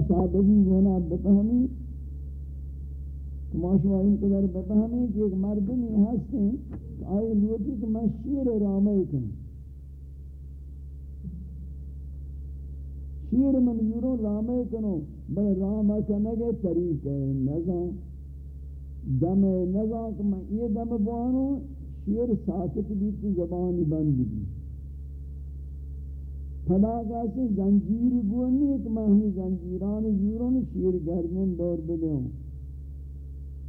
سادگی گونا بفہمی۔ ماشوا ان قدر بفہمی کہ ایک مردمی ہستے کہ آئی لوٹی کہ میں شیر رامے کن شیر منظوروں رامے کنو بل رامہ کنگے طریق ہے نظام دم نظام کہ میں یہ دم بوانو، شیر ساکت بھی تو زبانی بند بھی پدا کسی زنجیر گونی ایک مہمی زنجیران زیرون شیر گردن دور بدیوں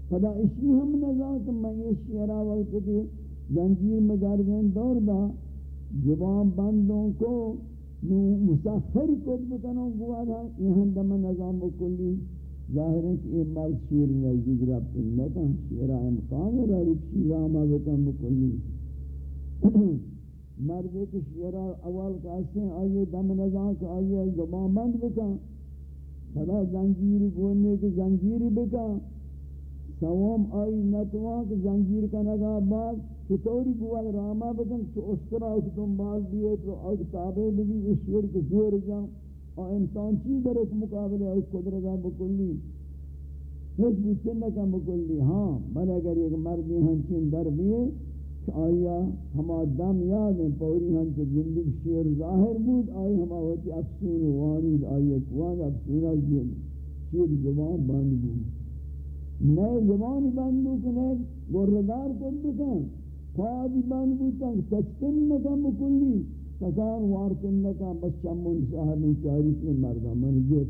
پدا اسی ہم نظام کہ میں یہ شیرہ وقت کہ زنجیر میں گردن دور دا، جوان بندوں کو، نو مسخر کت بکنوں گوا دا یہاں دم نظام بکلی ظاہر ہے کہ یہ مرد شیر نزدیک رب اللہ کا شیرہ امکان ہے رب شیرہ آمہ بکن بکلی. مرد ایک شیرہ اول کہتے ہیں آئیے دم نظام کہ آئیے زبان بند بکا خدا زنجیر گونے کی زنجیر بکا سوام آئی نتوان کہ زنجیر کا نگاہ بعد چطوری گوال راما بکن تو اسطرا اس تم دیئے تو آگ تابع بھی اس شیر کو زور جاؤں اور انسان چیز در اس مقابلے اس قدرتہ بکلی۔ ہیچ بوچن نکا بکلی ہاں بل اگر ایک مردی ہنچین در بیئے آیا ہما دم یاد ہیں، پوری ہم تو زندگی شیر ظاہر بود، آئی ہما ہوتی افسون وانید آئی اکوان افسون از شیر زبان بند بود. نئے زبان بند بود کہ نئے گردار کن بکن. پادی بند بود تنگ سچتن نکن بکلی. تکان وارتن نکن، بس چمون صاحب چاری سے مردہ من گیت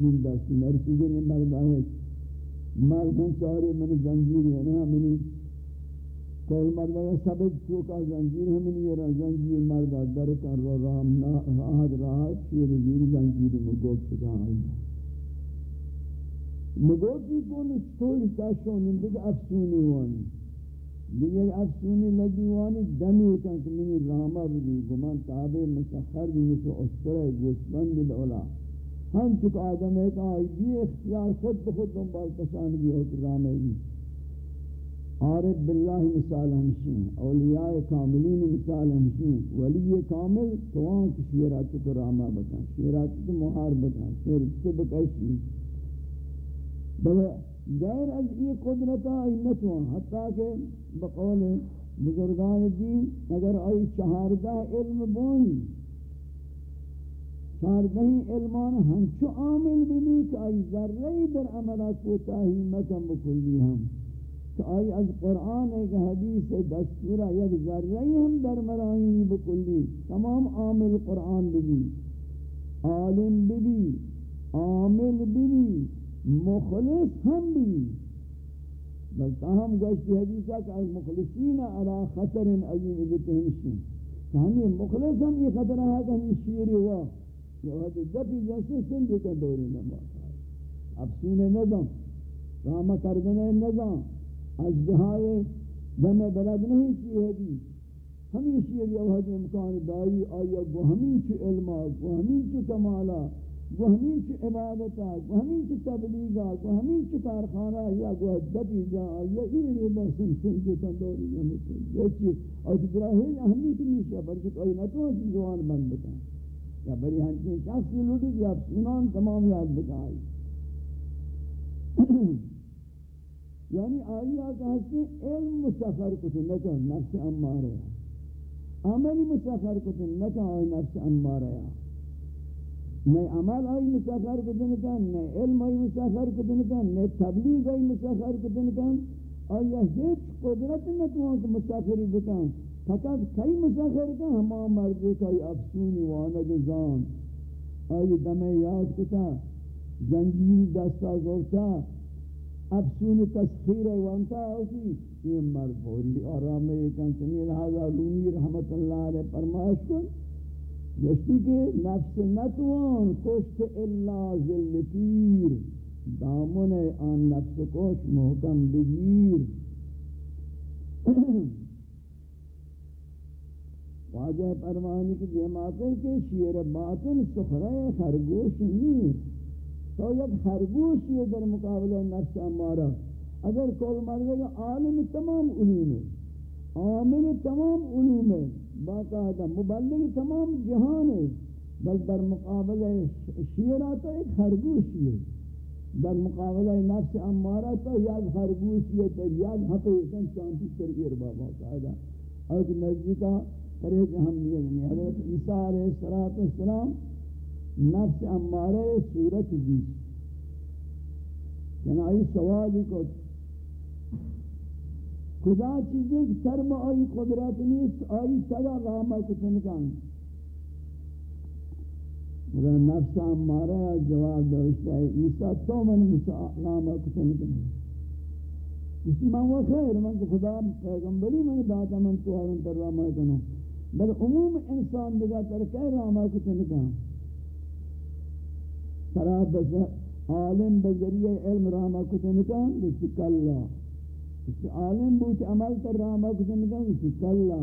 من دستی نرسی گنے مردہ ہے مردن چارے من زنجیر ہے نا منی کول مرد کا سبب تو کا زنجیر ہم نہیں یہ زنجیر مرد در کر رو رام راحت راحت، شیر زیر زنجیر مگوت چکا آئی مگوتی کون استوری کاشون اندگ افسونی وانی. دیگر افسونی لگی وانی، دمی کن کہ منی رامہ بھی گمان تابع مسخر بھی مثل اسطرہ گوشبند الاولا. ہم چکا آدم ہے کہ آئی بھی اختیار خود بخود دنبال پسان بھی ہوتی رامہ بھی عارف باللہ مثال ہمشین، اولیاء کاملین مثال ہمشین، ولی کامل توان کی شیرات تو راما بکن شیرات تو مہار بکن شیر تو بکشی. بلے غیر از یہ قدرتا اینتوان حتیٰ کہ بقول بزرگان دین اگر آئی چہاردہ علم بونی، چہاردہ علمان ہنچو عامل بھی کہ آئی ذرہی در عملہ کوتاہی مکم بکلی ہم. کہ آئی از قرآن ایک حدیث دستورہ یک ذرہی ہم در مرائنی بکلی، تمام عامل قرآن بھی عالم بھی عامل بھی مخلص ہم بھی بل تاہم گوشتی حدیثہ کہ از مخلصین علا خطر عظیم بتہمشین کہ ہم یہ مخلص ہم، یہ خطرہ ہے کہ ہم یہ شیری ہوا یہ حدیث دفی جیسے سندھی کا دوری نمبر اب سینے نظم رامہ کردنے نظام اجدہائے دم بلد نہیں کی ہے دی ہمیں شیر یہ وحد امکان دائی، آیا گو ہمیں چو علمہ گو ہمیں چو کمالا گو ہمیں چو عبادتا گو ہمیں چو تبلیغا گو ہمیں چو کارخانہ یا گو دبی جا آیا ایرے بسن سن سن کے تندوری ہمیں یہ چیز اور جبراہی اہمیت نہیں شاہ برکت آئی نہ تو اسی زوان بند بتا یا بری ہنچین شخصی لوٹی کہ آپ سنان تمام یاد بتائی یعنی آئی آتا ہستے علم مسخر کتے نکا نفس امار ہے۔ عملی مسخر کتے نکا آئی نفس امار ہے۔ نئے عمل آئی مسخر کتے نکا، نئے علم آئی مسخر کتے نکا، نئے تبلیغ آئی مسخر کتے نکا۔ آئی ہیچ قدرت نتوان کہ مسخری بکن فقط کئی مسخر کن ہما مردی کئی افسونی وانگ زان۔ آئی دم یاد کتا زنجیر دستا زورتا افسون تسخیر ہے وانتا ہوتی یہ مرد بوری آرام ایکن چنی لہذا رومی رحمت اللہ علیہ فرمائش کن۔ جشتی کہ نفس نتوان، کشت الا ذل پیر۔ دامن آن نفس کش محکم بگیر۔ واجہ فرمانی کی جماعتیں کہ شیر باطن سخرہ خرگوش نہیں۔ تو یک خرگوش یہ در مقابلہ نفس امارہ اگر کول مرد گا عالم تمام علوم ہے عامل تمام علوم ہے باقاعدہ مبلغ تمام جہان ہے بل در مقابل شیرہ تو ایک خرگوش ہے در مقابلہ نفس امارہ تو یک خرگوش یہ تر یک حقیقتاً چانتی تر اربابا قائدہ اور نزدیکہ پرہیز اہمیت نہیں یعنی حضرت عیسیٰ علیہ السلام نفس امارہ صورت دی چنائی سوالی کو خدا چیزیں کہ ترم آئی قدرت نیست. آئی تگا راما کتنکان مگر نفس امارہ جواب دوشتا ہے عیسیٰ تو من راما کتنکان اس میں وہ خیر. من کو خدا پیغمبری من داتا من تو ہرن تر راما کنو بل عموم انسان دگا تر کہہ راما کتنکان ترا بز عالم بذریعہ علم راما کتنکان بس کلا. اس عالم بوچ عمل کر راما کتنکان بس کلا.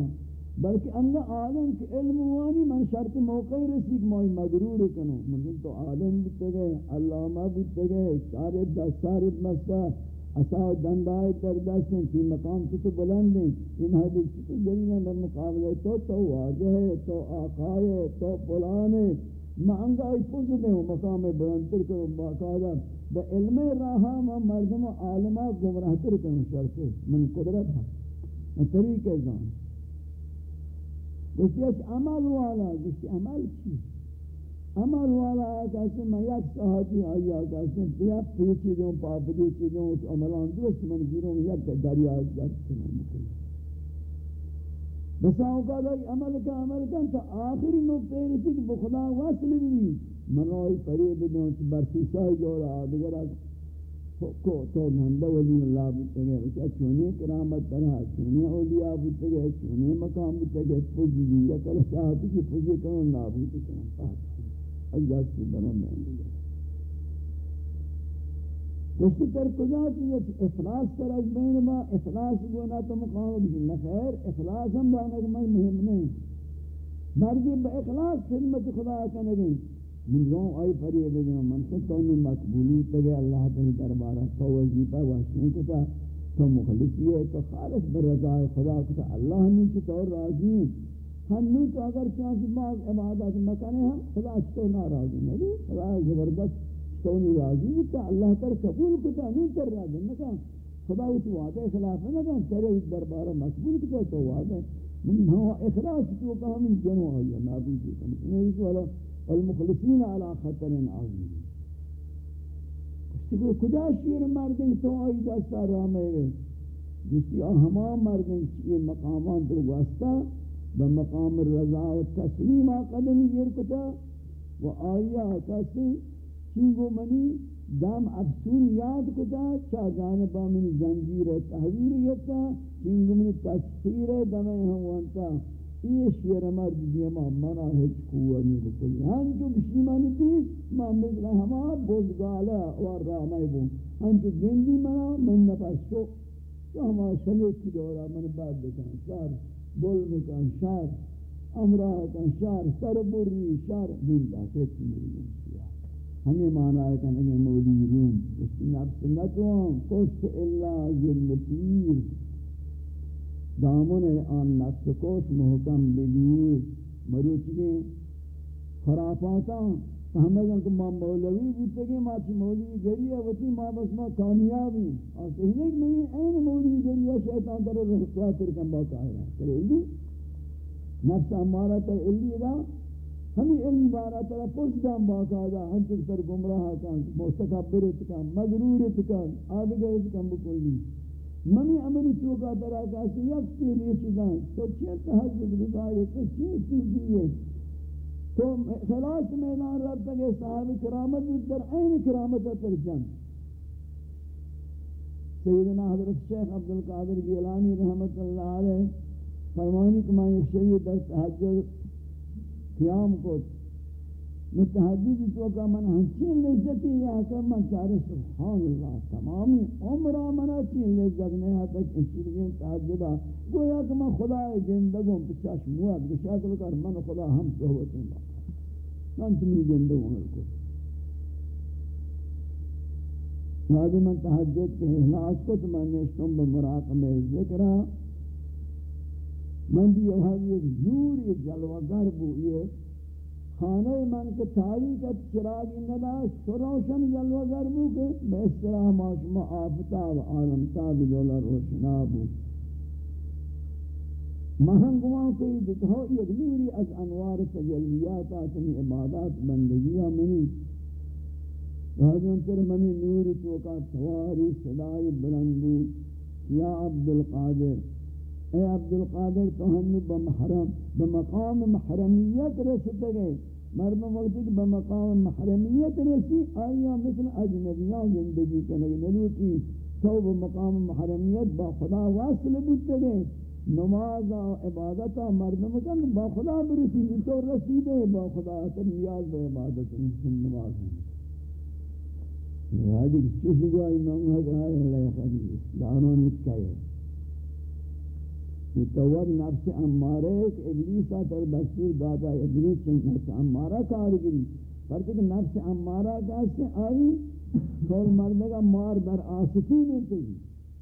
بلکہ اللہ عالم کے علم وانی، من شرط موقع رسیک موئی مغرور کنو. من تو عالم بودتے گئے علامہ بودتے گئے شارد دستارد مستا اصا دندائے در دستیں تی مقام تو بلند ہیں ان حدیث تو دلیل؟ در مقابلے تو تو واضح ہے تو آقا ہے تو فلان ہے مانگا ای پوز دے ہوں مقام بلندتر کرو، باقاعدہ با علم راہا ما مردم و عالمہ گمراہ تر کرو، شرط من قدرت ہاں من طریق زان۔ گوشتی اچھ عمل والا، گوشتی عمل چی؟ عمل والا کہتے میں یک ساہتی آئی آگا سے بیا پیچی دوں پاپ دی چیزوں اس عملان درست، من گیروں یک دریا جات کنوں مکلی بس اوقات عمل کا عمل کا تا آخری نقطہ رسی کہ بخدا وصل بھی منوئی قریب دوں برسی سائی جورا دیگر کو تو نندہ ولی اللہ بودتے گئے وچا چونی کرامت طرح چونی اولیاء بودتے گئے چونی مقام بودتے گئے پوزی دی یا کل ساہتی کی پوزی کروں نابودتے کروں اجاز کی بنوں میں۔ اسی تر کجا چیز اخلاص تر از بین ما، اخلاص گونا تو مقام بشن نخیر اخلاص ہم بانا کہ میں مهم نہیں مردی با اخلاص خدمت خدا کنگی من رون آئی پری بدن من سے تو نے مقبولی تگے اللہ تعالی دربارہ تو وظیفہ واشین کتا. تو مخلصی ہے تو خالص برضا خدا کتا. اللہ نے تو راضی ہیں ہم نو تو اگر چاہتے بعض عبادات مکانے ہم خدا تو ناراضی نہیں خدا زبردست تو راضی ہوتا اللہ تر قبول کتا نہیں کر رہا دن نکا خدا تو وعدہ خلاف نہ کہ تیرے دربار مقبول کتا، تو وعدہ من ہوا اخلاص تو کہ ہم جنو ہے نابود کی نہیں کہ والا، المخلصین علی خطر عظیم. تو کجا شیر مردن تو آئی دستا رامے وے جس کی ہما مردن یہ مقامات در واسطہ بمقام الرضا و تسلیم قدمی یرکتا و آیا کسی چنگو منی دام افسون یاد کتا، چا جانبا منی زنجیر تحویر یتا چنگو منی تسخیر دمیں ہم وانتا. یہ شیر مرد دیما منا ہیچ قوانی بکلی. ہم جو بشیمانی دیس ما مثل ہما بزگالا اور رامائی بون. ہم جو گندی منا، من نفس شو. تو ہما شمیت کی دورا، من بعد بکن، شار بول بکن، شار امراہ کن، شار سر بری، شار من باقیت میری ہمیں معنی ہے کہ نگے مولی روم اس نفس نتوان کشت اللہ ذل پیر دامن آن نفس کش محکم بگیر مروچی خرافاتا ہمیں کہ ماں مولوی بودتے کہ ماں چی مولوی گری ہے وطی ماں بس ماں کامیابی اور کہنے کہ میں این مولوی گری ہے شیطان در رخصوات ترکم باقا ہے کرے لی نفس ہمارا تر علی دا ہمیں علم بارا طرح پوچھتاں باقاعدہ ہم چک تر گمراہ کن مستقبرت کن مغرورت کن آدگرت کن بکلی منی عملی چوکا طرح کاسی یک پیلی چیزاں تو چیئے تحجد گزاری تو چیئے سوزی تو خلاص میدان رب تک صاحب کرامت در این کرامت تر جن سیدنا حضرت شیخ عبدالقادر گیلانی رحمت اللہ علیہ فرمانی کہ میں ایک شہید در تحجد قیام کو متحدد تو کا من ہنچین لذتی یا کہ من چارے سبحان اللہ، تمامی عمرہ منا چین لذت نہیں ہے تک انشیرین تحجدہ گویا کہ من خدا گندگوں پچاش مواد گشاکل کر من خدا ہم صحبت اللہ من تمہیں گندگوں کو وادی من تحجد کے احلاس کو تو میں نشتم بمراقم ذکرہ من بھی یہ ایک نور یہ جلوگر بو، یہ خانه من که تاریکت چراغی نداشت، تو روشن جلوه گر بود که به اصطلاح ما شما آفتاب عالمتاب دولا روشنا بود مہنگوان کوئی دکھو یک نوری از انوار تجلیات آتنی عبادات بندگیاں منی. راجون تر منی نوری توکا تواری صدای بلندو یا عبدالقادر اے عبدالقادر تو ہم بمحرم بمقام محرمیت رسط گئے مردم وقتی کہ بمقام محرمیت رسی، آیا مثل اجنبیان زندگی کنگ نلوٹی تو بمقام محرمیت با خدا واصل بودتے گئے نماز و عبادت مردم کن با خدا برسی تو رسیدے با خدا تر نیاز با عبادت نماز یہ حدیث چوشی گواہی مانگا کہ آئے علیہ خبیث دانون اتکائے متور نفس امارے کہ ابلیسا تر دستور داتا ابلیس چند نفس امارہ کارگری پر کہ نفس امارہ کہتے آئی کھول مردگا مار در آسفی نہیں تھی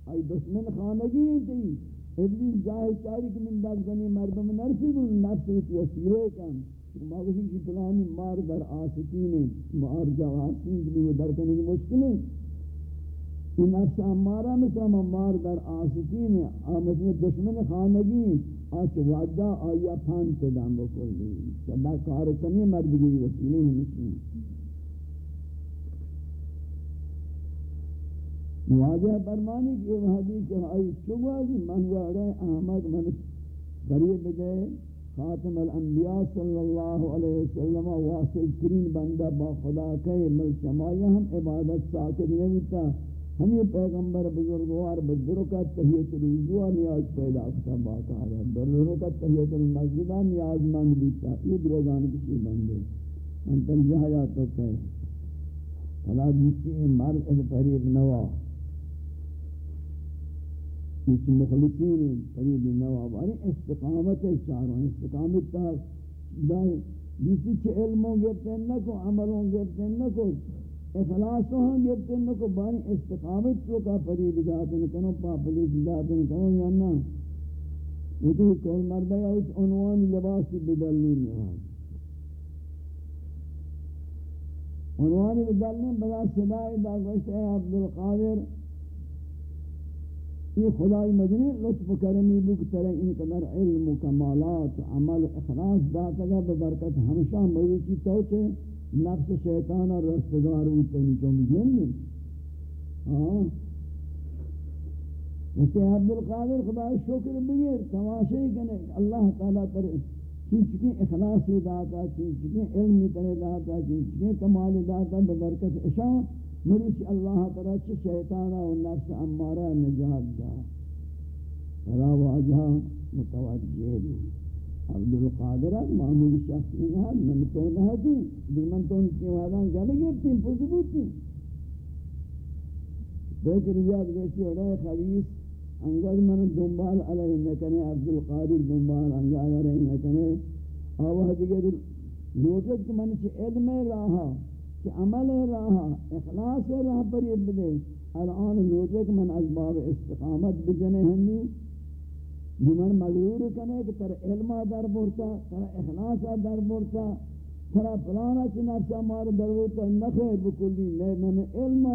آئی دشمن خانگی نہیں تھی ابلیس جاہی چاری کہ من دل کنی مردم نرسی گل، نفس وسیلے کن۔ ماغشی کی پلانی مار در آسفی نہیں مار جا آسفی نہیں در کنی مشکل ہے این نفس امارہ مثل مار در آسکین مثل دشمن خانگی آچ وعدہ آیا پانت دام بکلی چلا کارکنی مردگی وسیلے ہیں مثل واجہ برمانی کی وحدی کہ آئی چگوا جی منگوا رہے احمد من قریب دے خاتم الانبیاء صلی اللہ علیہ وسلم واصل ترین بندہ با خدا کہے مل چمائی ہم عبادت ساکت نہیں ہوتا ہمیں پیغمبر بزرگوار بزرگت تحییت الوضوع نیاز پیدا کتا باقا ہے بزرگت تحییت المسجد نیاز مند بیتا یہ دروگان کسی بندے من تل جہایا تو کہے فلا جسی مرد از پریب نوا۔ کچھ مخلصین پریب نوا۔ باری استقامت چاروں۔ استقامت تا جسی چھ علموں گرتے نکو عملوں گرتے نکو اخلاص گفتے ان کو بانی استقامت تو کا پری بجاتن کنو پاپلی بجاتن کنو یا نا؟ وہ کول مردہ یا اس عنوان لباسی بدلنی نواز عنوانی بدلنی بلا صدای دا گوشت اے عبدالقادر۔ یہ خدای مدنی لطف کرمی بک ترے ان قدر علم و کمالات عمل اخلاص داتا گا ببرکت ہمشہ مروچی توچے نفس شیطان اور رستگار ہوتے ہیں چونگی جن میں ہاں اسے عبدالقادر خدا شکر بگیر تماشی کنے اللہ تعالیٰ تر چیچکی اخلاصی داتا چیچکی علمی تر داتا چیچکی کمال داتا، ببرکت اشاء. مریچ اللہ تعالیٰ چی شیطانا و نفس امارہ نجات دا فلا واجہ متوجہ بھی عبد القادر معمول شخص ہے من تو نہ تھی من تو ان کی وعدہ گل گئے پوز بوتی دیکھ ریاض بیٹی اور خبیث انگل من دنبال علیہ نکنے عبد القادر دنبال انگل علیہ نکنے آوہ دیگر لوٹت کہ من چھ علم راہا کہ عمل راہا اخلاص راہ پر یہ بدے الان لوٹت من اسباب استقامت بجنے ہنی من مغرور کنے کہ تر علم در بورتا تر اخلاص در بورتا تر پلانا چی نفسا مار در بورتا نخیر بکلی نئے من علم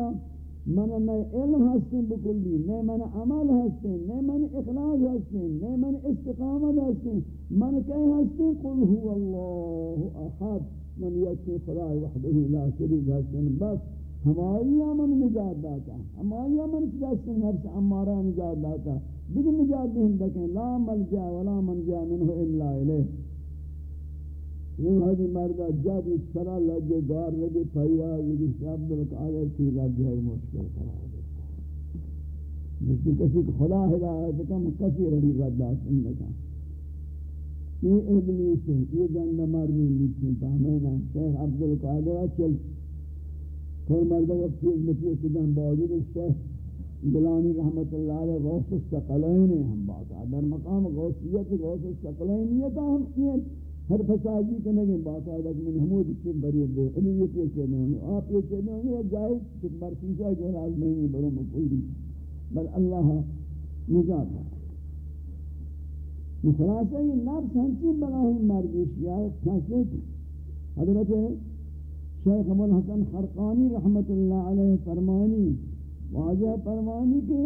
من نئے علم ہستیں بکلی نئے من عمل ہستیں نئے من اخلاص ہستیں نئے من استقامت ہستیں من کئی ہستیں قل هو اللہ احد من یکی خدای وحده لا شریک ہستیں بس ہماری من نجات داتا ہماری من چیزیں نفس امارہ نجات داتا۔ دیکھ نجات دیں دکیں لا ملجا ولا منجا منہ الا الیہ۔ یہ حدی مردہ جب اس طرح لگے، گار لگے پھیا یہ شب شعب القادر کی رب ہے مشکل قرار دیتا مجھتی کسی کو خدا ہدایت کم کسی رہی رد آسن لگا یہ ابلیس ہے، یہ جنگ مردی لیچن پاہمینا شیخ عبدالقادر چل کل مردہ کو چیز میں پیش باوجود شیخ گلانی رحمت اللہ علیہ غوث السقلین ہم باقا در مقام غوثیت غوث السقلینیتا ہم یہ ہر فسادی کے نگیں باقا در من حمود چیم برید دے انہیں یہ پیچے دے ہوں آپ پیچے دے ہوں یہ جائے چک برسیسہ جو لازمینی برو مکوری بل اللہ نجات ہے خلاصہ یہ نفس ہنچی بنا ہی مردش یا کھاسے تھی حضرت شیخ ابو الحسن خرقانی رحمت اللہ علیہ فرمانی، واضح فرمانی کہ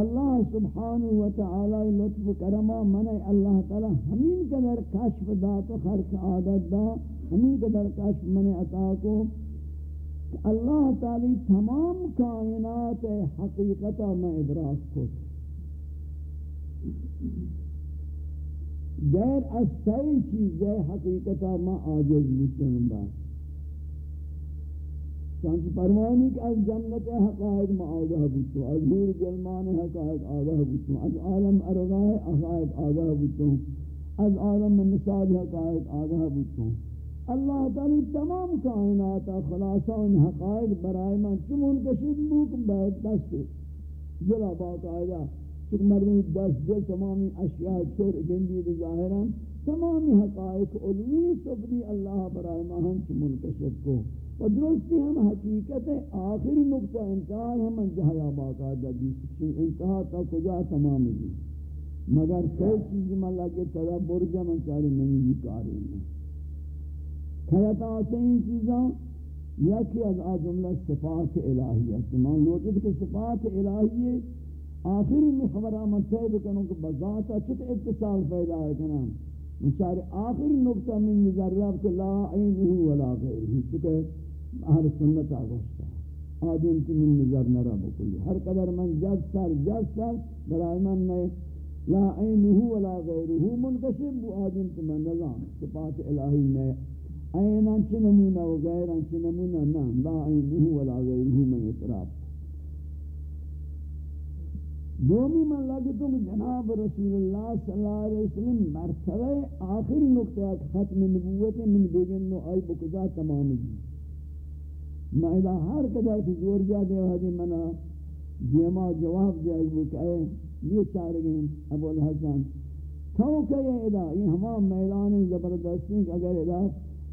اللہ سبحانہ و تعالی لطف کرما من اللہ تعالی ہمین قدر کشف دا تو خرق عادت دا، ہمین قدر کشف من عطا کو اللہ تعالی تمام کائنات حقیقتا میں ادراک کو۔ غیر از صحیح چیز حقیقتا ما عاجز بودتن با. چانچہ پروانی کہ از جنت حقائق ما آگاہ بودتو از نور گلمان حقائق آگاہ بودتو از عالم ارغاہ حقائق آگاہ بودتو از عالم مثال حقائق آگاہ بودتو اللہ تعالی تمام کائنات خلاصہ ان حقائق برائے من چمون کشید بوک بہت دست جلا باقاعدہ چک مردم دست دل تمامی اشیاء چور گندی ظاہران تمامی حقائق علوی صفری اللہ برائے ماہن چی منکشف کو. و درستی ہم حقیقت آخری نقطہ انتہائی ہم انجہایا باقاعدہ دیسی انتہا تا کجا تمامی جی. دی مگر کئی چیز میں لگے تدبر جمع چارے منی بھی کاری میں کھیتا آسین چیزاں، یکی از آجملہ صفات الہیہ تمام لوٹت کہ صفات الہیہ آخری میں خبر آمد صحیح بکنوں کہ بذاتا چھت اتصال پیدا ہے کنا مچارے آخری نقطہ من نظر رب کہ لا عینہ ولا غیرہ چکہ اہل سنت آگوشتا آدم تی من نظر نرہ بکلی ہر قدر من جد سر جد سر، برای من نئے۔ لا عینہ ولا غیرہ منکشب بو آدم تی من نظام۔ صفات الہی نئے۔ اینان چنمونہ و غیران چنمونہ نا لا عینہ ولا غیرہ من اطراف دومی من لگے تم جناب رسول اللہ صلی اللہ علیہ وسلم مرتبہ آخری نقطہ ختم نبوت من بگن نو آئی بکجا تمام جی. میں مہدہ ہر قدر کی زور جا دے وحدی منا دیما جواب دے وہ کہ اے یہ چار گئے ابو الحسن تو کہ یہ ادا یہ ہما میدان زبردستی اگر ادا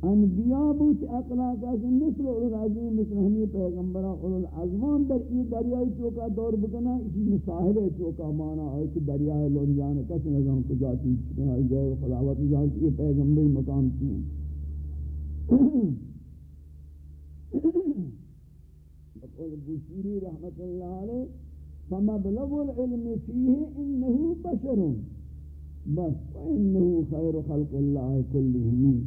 انبیاء بوت اخلاق از مثل اول العظیم مثل ہمی پیغمبرہ اول العظمان در ای دریائی چوکا دور بکنا اسی مساہلے چوکا مانا ہے کہ دریائی لون جانے کس نظام کو جاتی چکے ہیں گئے خلاوت جانے یہ پیغمبر مقام چیئے بقول بوشیری رحمت اللہ علیہ فمبلغ العلم فیہ انہو بشر. بس وانہو خیر خلق اللہ کلہمی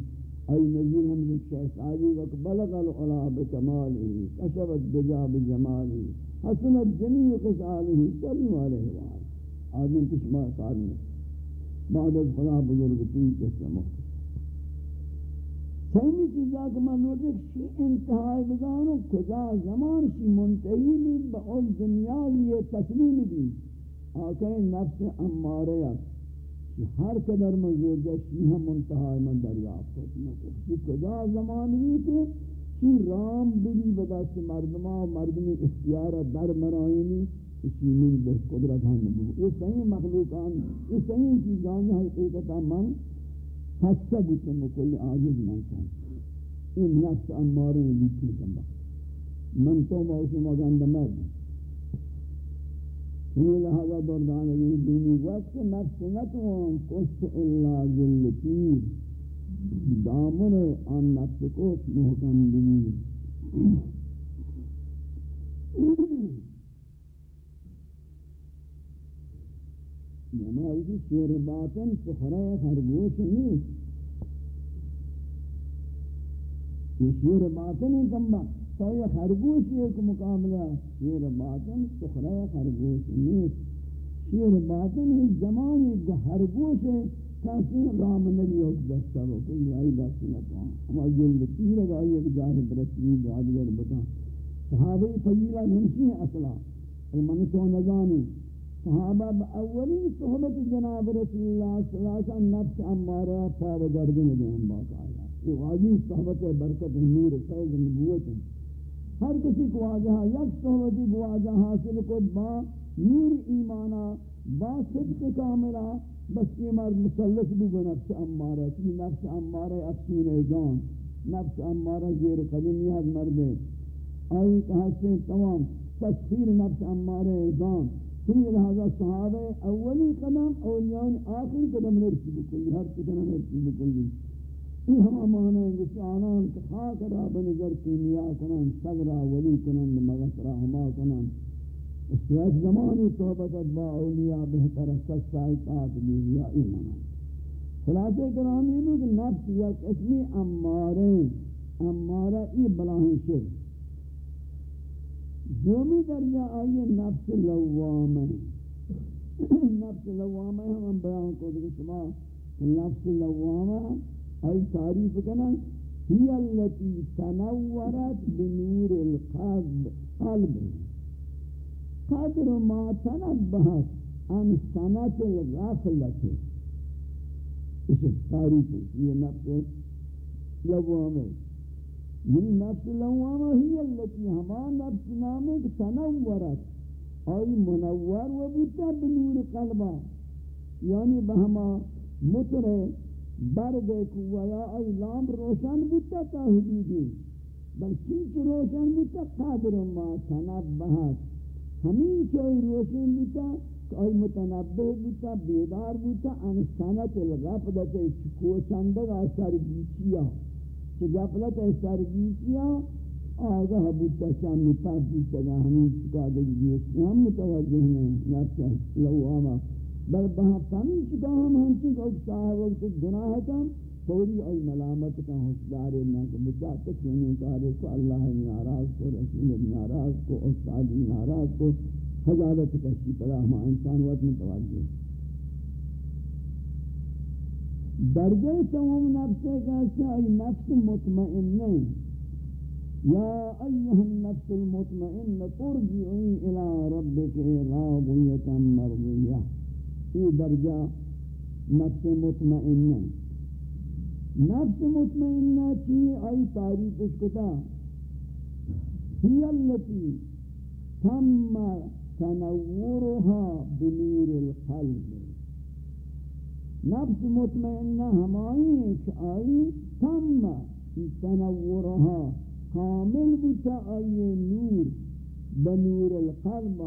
ای نظیر ہم نے شہزادی وقت بلغ العلا بکمالی کشف الدجا بجمالی حسنت جمیع قصالی صلو علیہ وآلہ آدم کشمہ کارنے بعد از خدا بزرگ تین کس مختص سیمی چیزا کہ میں نوٹک شی انتہائی بزانو کجا زمان شی منتحی لید با اول دنیا لیے تسلیم دی آکے نفس اماریت ہر قدر منظور جا شیح منتہا من دریافت کو کہ کجا زمان بھی کہ شی رام بلی بدا سے مردمہ مردمی اختیار در مرائنی اسی من بہت قدرت ہم نبو یہ صحیح مخلوقان، یہ صحیح چیزان حقیقتا من حسد بکن کل آجز من کن۔ این نفس امارے لیتی کن من تو موسم اگند مرد یہ لہذا دردان یہ دینی وقت نفس نتوان کس اللہ ذل پیر دامن آن نفس کس محکم دینی نمائی کی شیر باطن سخرہ خرگوش نہیں یہ شیر باطن ہے کم بات تو یہ خرگوش ایک مقابلہ، شیر باطن سخرہ خرگوش نیست. شیر باطن ہے زمانی جو خرگوش ہے کسی رام نبی ہوک دستا رو کوئی آئی دست نتوان ہما جلد پیر گا ایک جاہ برسلی دادگر بتا صحابہ فضیلہ نمشی اصلا. من تو نزانی صحابہ اولین صحبت جناب رسول اللہ صلی اللہ علیہ وسلم نفس امارہ پاو گردن دے ہم باقا آیا یہ واجی صحبت برکت نور فیض نبوت. ہے ہر کسی کو آجا یک صحبتی کو آجا حاصل کو با نور ایمانا، با صدق کاملا بس یہ مرد مسلس بگو نفس امارہ چلی نفس امارہ افسون جان، نفس امارہ زیر قدمی حد مردے آئی کہا سے تمام تسخیر نفس امارہ جان۔ چلی لہذا صحابہ اولی قدم اولیان آخری قدم نرسی بکلی، ہر چکنا نرسی بکلی۔ یہ ہم امانا ہیں کہ آنان کہ خاک را بنظر کیمیا کنن صغرا ولی کنن مغس را ہما کنن اس زمانی توبت ادبا اولیاء بہتر سسائی تات بیویا ایمانا خلاصے کرامی لو کہ نفس یک اسمی امارے امارہ ای بلاہن شر دومی درجہ آئیے نفس لوامہ نفس لوامہ ہم بیان کو دیکھ شما نفس لوامہ ای تعریف کنن هي التي تنورت بنور القلب. قلب. قدر ما تنبهت عن سنة الغفلة اس تعریف یہ نفس لوامه. یہ نفس لوامه هي التي ہما نفس نامک تنورت ای منور و بوتا بنور قلبا. یعنی بہما مطرے برگ کویا ای لام روشن بودتا تا حدودی بل چیچ روشن بودتا قادر ما تنبهت همین چوی روشن بودتا ای متنبه بودتا بیدار بودتا ان سنت الغفلت چکو چندگا سرگیچیا چه غفلت سرگیچیا آگاہ بودتا شامی پاک بودتا گا ہمیں چکا دگی ہم متوجہ ہیں نفس لواما بل بہا فہمی چکا ہم ہم چکا صاحب وقت گناہ کم فوری آی ملامت کا حسدار نہ کہ بچا تک نہیں کارے کو اللہ ناراض کو رسول ناراض کو استاد ناراض کو. حجالت کشی پر ہم انسان وقت متوجہ درجہ سوم نفس کا آی نفس مطمئنہ یا ایها النفس المطمئنة ترجعي إلى ربك راضية مرضية یہ درجہ نفس مطمئنہ. نفس مطمئنہ کی آئی تاریخ اس کتا ہی اللتی تم تنورها بنور القلب. نفس مطمئنہ ہمائی کہ آئی تم تنورها کامل بتا آئی نور بنور القلب.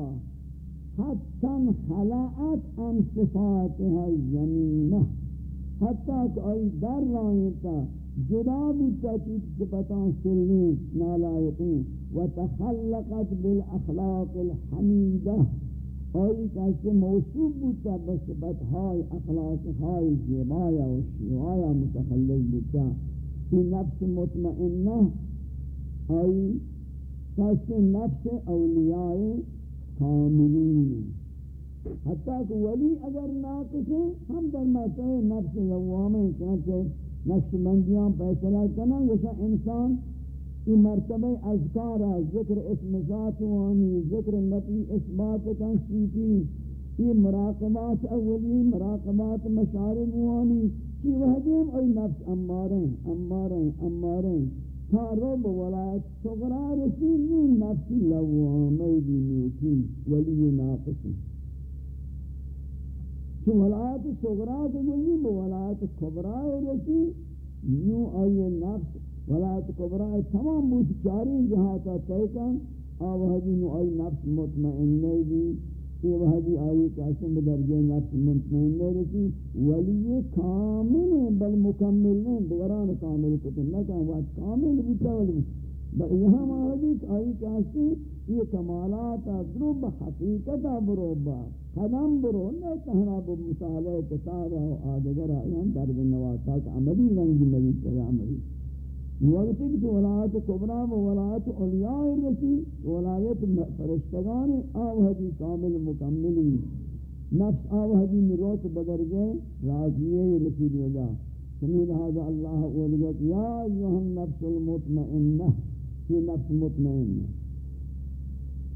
حتی خلعت ان صفاتها الزمینہ حتی کہ آئی در رائیتا جدا بودتا چیت صفتان سلین نالائقین و تخلقت بالاخلاق الحمیدہ آئی کسی موصوب بودتا بصفت ہائی اخلاق ہائی زیبایا و شیوایا متخلق بودتا یہ نفس مطمئنہ آئی کسی نفس اولیاء کاملین حتیٰ کہ ولی اگر ناقص ہیں، ہم در محتوی نفس لوامیں چنانچہ نقش بندیاں فیصلہ کرنا وشا انسان ای مرتبہ اذکارا ذکر اسم ذات وانی ذکر نبی اثبات کن سیتی ای مراقبات اولی، مراقبات مشارب وانی کی وحدیم ای نفس اماریں اماریں اماریں. تا رب ولایت صغرا رسید نون نفسی لوامی دی نیوکی ولی ناقصی چون ولایت صغرا کے گلی با ولایت کبرا رسید نو آئی نفس، ولایت کبرا تمام بود چاری جہاں جہاتا تیکن آوہدی نو آئی نفس مطمئنی دی یہ وحدی آئی کہ اسم بدرجہ نفس مطمئن لے رسی ولی یہ کامل ہیں، بل مکمل نہیں دیگران کامل کتن نہ کہاں وقت کامل بودتا ولی بل یہاں وحدی آئی کہ اسم یہ کمالات دروب حقیقتا بروبا قدم برو نہ تہنا بمطالعہ کتابہ و آدگر آئیان درد نواتاک عملی رنگی مریض پر عملی. وقتی کہ ولایت کبرا و ولایت اولیاء رسی، ولایت فرشتگان آوہدی کامل مکملی نفس آوہدی مروت بدر گئے راضیے رسید وجہ. سمید حضا اللہ اولگت، یا ایوہ النفس المطمئنہ، یہ نفس مطمئنہ.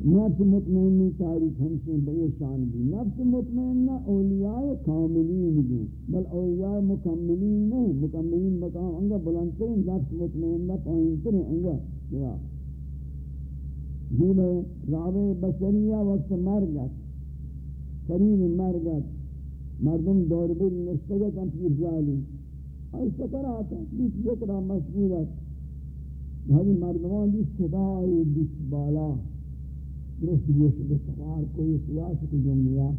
نفس مطمئنی تاریخ ہم بے شان بھی۔ نفس مطمئنہ اولیاء کاملین بھی۔ بل اولیاء مکملین نہیں مکملین مقام انگا بلندترین نفس مطمئنہ پائنترین انگا۔ کیا جیل راوے بسریہ وقت مرگت قریب مرگت مردم دور بل نشتگت ہم پیر جالی۔ اور سکرات ہیں بیس ذکرہ مشغولت ہری مردمان دی صدای بیس بالا۔ درست گوش بستخار کوئی سیاس کو جنگیا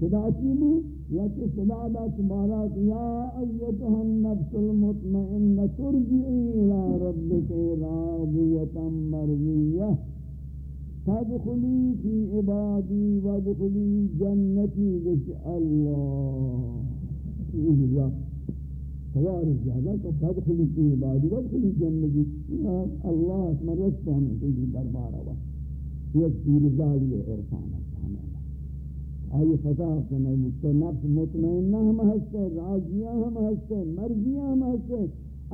صدا چیلی یا چی صدا دا تبارات یا ایتها النفس المطمئن ترجعی إلى ربک راضیتا مرضیة. تدخلی فی عبادی و دخلی جنتی گوش اللہ یہ سوار زیادہ تو تدخلی فی عبادی و دخلی جنتی. اللہ اسم رسطہ میں تجھے دربارہ وقت یہ تیر ظالی عرفان آئی خطا کرنے تو نفس مطمئنہ ہم ہستے راضیاں ہم ہستے مرضیاں ہم ہستے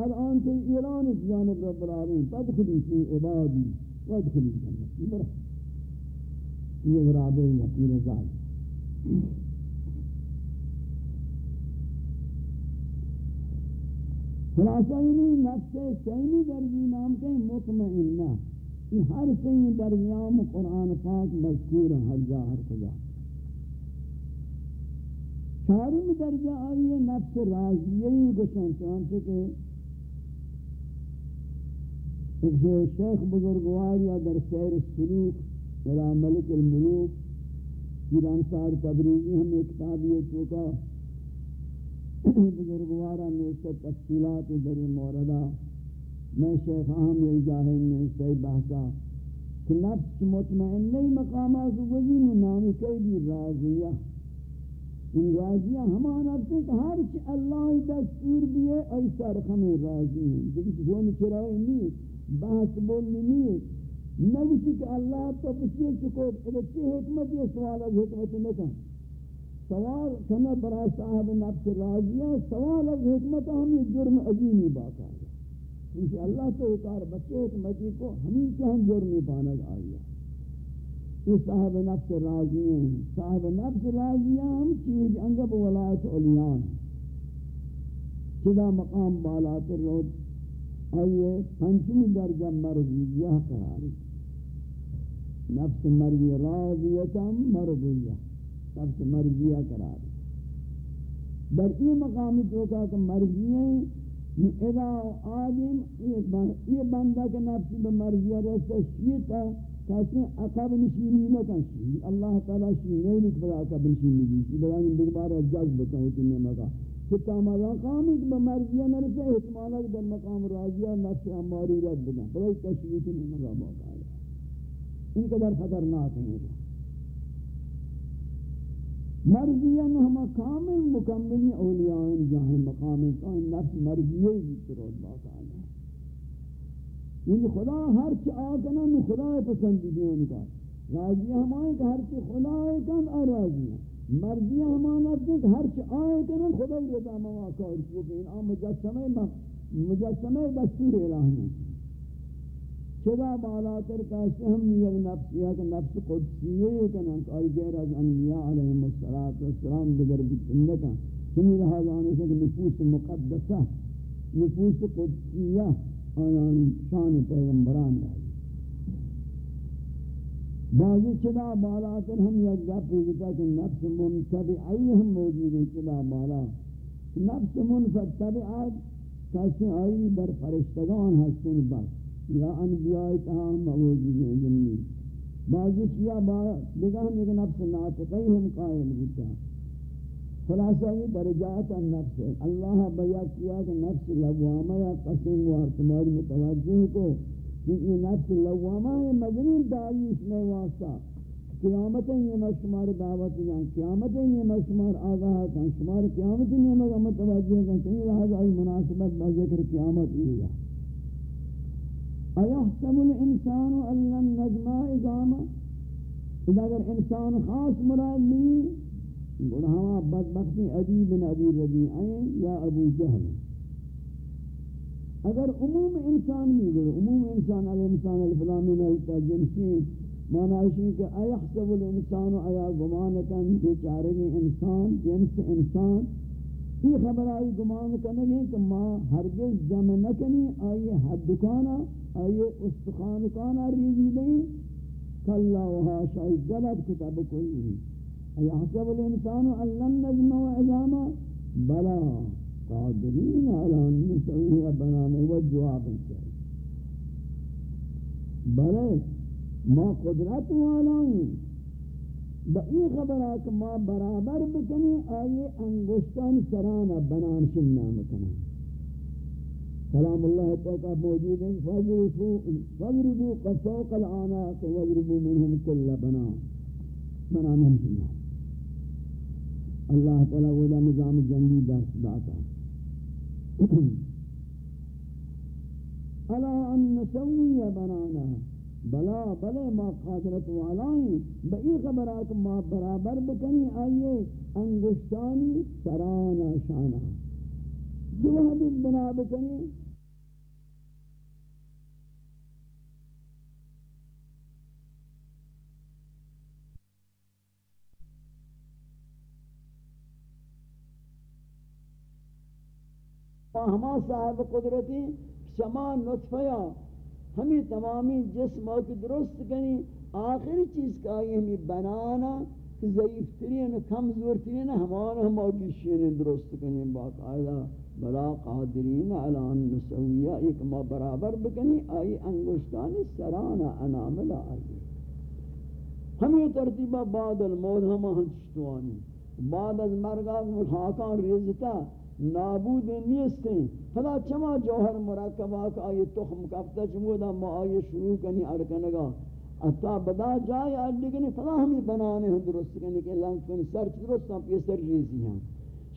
الان تو ایران اس جانب رب العالمین. فادخلی فی عبادی وادخلی جنتی برا یہ رابع یقین ظالی خلاصہ یہ نفس سینی درجی نام کے مطمئنہ یہ ہر سین درجیام قرآن پاک مذکور ہر جا، ہر کجا۔ چارم درجہ آئیے نفس راضیہ ہی گسن چانچہ کہ ایک شیخ بزرگوار یا در سیر السلوک الى ملک الملوک، ایران سار تبریزی ہم ایک کتابیت چوکا بزرگوارا میں سے تفصیلات دری موردہ میں شیخ اہم یہ جاہل میں سے بحثا، کہ نفس مطمئن نہیں مقامات وزین نامی کئی بھی راضیہ۔ ان راضیہ ہما نفس ہے کہ ہر چی اللہ دستور بھی ہے ایسا رقم راضی ہیں۔ لیکن جون چرائے نہیں بحث بولنی نہیں نوشی کہ اللہ تو پچھے چکو ادھے حکمت یہ سوال از حکمت نکن۔ سوال کنا برای صاحب نفس راضیہ سوال از حکمت ہمیں جرم عظیمی باقا۔ ہے کیونکہ اللہ تو اکار بچے حکمتی کو ہمیں سے ہم جرمی پانک آئیا یہ صاحب نفس راضیہ ہیں۔ صاحب نفس راضیہ ہم چیز انگب ولایت علیان چدا مقام بالات رود آئیے، پنچمی درجہ مرضیہ قرار نفس مرضی راضیتا مرضیہ سب سے مرضیہ قرار در این مقامی تو کہا کہ مرضیہ اذا آدم یہ بندہ کے نفس بمرضیہ رستا شیطا کسی عقب نشینی نہ کنشی اللہ تعالی شینی لکھ بدا عقب نشینی بھی بدا ان بگبارہ جذب کہوتی میں مگا کتا مقام ایک بمرضیہ نرسے احتمالہ در مقام راضیہ نفس اماری رد بدا بدا کشیوتی میں مگا موقع ہے ان قدر خطرناک ہیں مرضیہ ہم کامل مکمل اولیاء جہاں مقام کا نفس مرضیہ بھی ترود باقا ہے یعنی خدا ہر چی آکنا نو خدا پسند دیون کا۔ راضیہ ہمائیں کہ ہر چی خدا کن اور راضیہ مرضیہ ہمانا کہ ہر چی آئے کن خدا رضا مواقع ہے ان مجسمہ مجسمہ دستور الہی ہیں چدا بالاتر کہتے ہم یہ نفس یہ کہ نفس قدسیہ کنا کوئی غیر از انبیاء علیہ علیہم السلام دیگر بتنے کا چنی رہا جانے سے نفوس مقدسہ نفوس قدسیہ آیان شان پیغمبران دائی بعضی چدا بالاتر ہم یک گپ دیتا کہ نفس منتبعی ہم موجود ہیں چدا بالا؟ نفس منتبعات کیسے آئی بر فرشتگان ہستن بس. یا انبیاء تمام موجود ہیں زمین بعضی کیا بگا ہم ایک نفس ناطقی ہم قائل ہوتا خلاصہ یہ درجات النفس ہے۔ اللہ بیا کیا کہ نفس لوامہ یا قسم و تمہاری متوجہ کو کہ یہ نفس لوامہ ہے مدنی دائیش میں واسطہ۔ قیامت یہ مشمار دعوت جان قیامت یہ مشمار آگاہ کن شمار قیامت یہ متوجہ کن چنین لہذا آئی مناسبت بذکر قیامت یہ ہے۔ ایحسب الإنسان أن نجمع اذاما إذا اگر إنسان خاص مراد بھی گناہاں بدبختی عدی بن ابی ربیعین یا ابو جہل اگر عموم انسان بھی گئے عموم انسان علی انسان الفلامی ملتا جنسی معنی کہ ایحسب الانسان ایا گمانکن بیچارے انسان جنس انسان یہ خبر آئی گمان کرنے کہ ماں ہرگز جمع نکنی آئیے حد دکانا آئیے استخان کانا ریزی دیں کلا وہا شاہی غلط کتاب کوئی ایا حسب الانسان اللہ نجم و عظاما بلا قادرین علان نسویہ بنانے و جواب چاہیے بلے ما قدرت والا ہوں۔ با این خبر که ما برابر بکنی آئیے انگشتان سران بنان شنام کنن کلام اللہ تعالیٰ موجود ہے فضربو قفوق العناق، وضربو منہم کل بنا. بنا نمشنا اللہ تعالیٰ وہ نظام جنگی درس داتا الا ان نسوی بنانا. بلا بلے ما قادرت والائیں بئی خبرات ما برابر بکنی آئیے انگشتانی سرانا شانا جو حدیث بنا بکنی؟ ہما صاحب قدرتی شما نطفیا ہمیں تمامی جسم کی درست کنی، آخری چیز کا آئی ہمیں بنانا ضعیف ترین کمزور ترین ہمارا ہم آگی شیرین درست کنی، باقاعدہ بلا قادرین علان نسویہ، ایک ما برابر بکنی، آئی انگوشتانی سرانا انامل آئی ہمیں ترتیبہ بعد الموت ہم ہنچتوانی بعد از مرگاہ ملحاکان ریزتا نابود نیستیں فلا چما جوہر مرکبہ کا آئی تخم کفتا چمودا ما آئی شروع کنی ارکنگا اتا بدا جائے آلی کنی فلا ہمیں بنانے ہیں درست کنی کہ لنگ کنی. سر درست ہم پیسر ریزی ہیں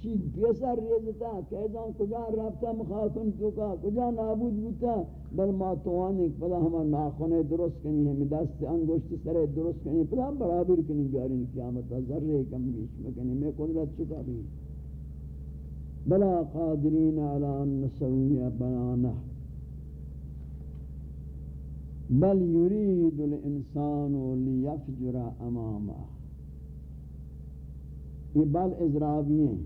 چیز پیسر ریزتا کہتا کجا رابطہ مخاکن کیوکا کجا نابود بوتا بل ما توانی فلا ہمیں ناخونے درست کنی ہمیں دست انگوشت سر درست کنی. فلا برابر کنی بیارین قیامتا ذرے کم بیش مکنی میں قدرت چکا بھی بلا قادرین على ان نسوی بنانه بل يريد الانسان ليفجر امامه یہ بل ازرابی ہیں۔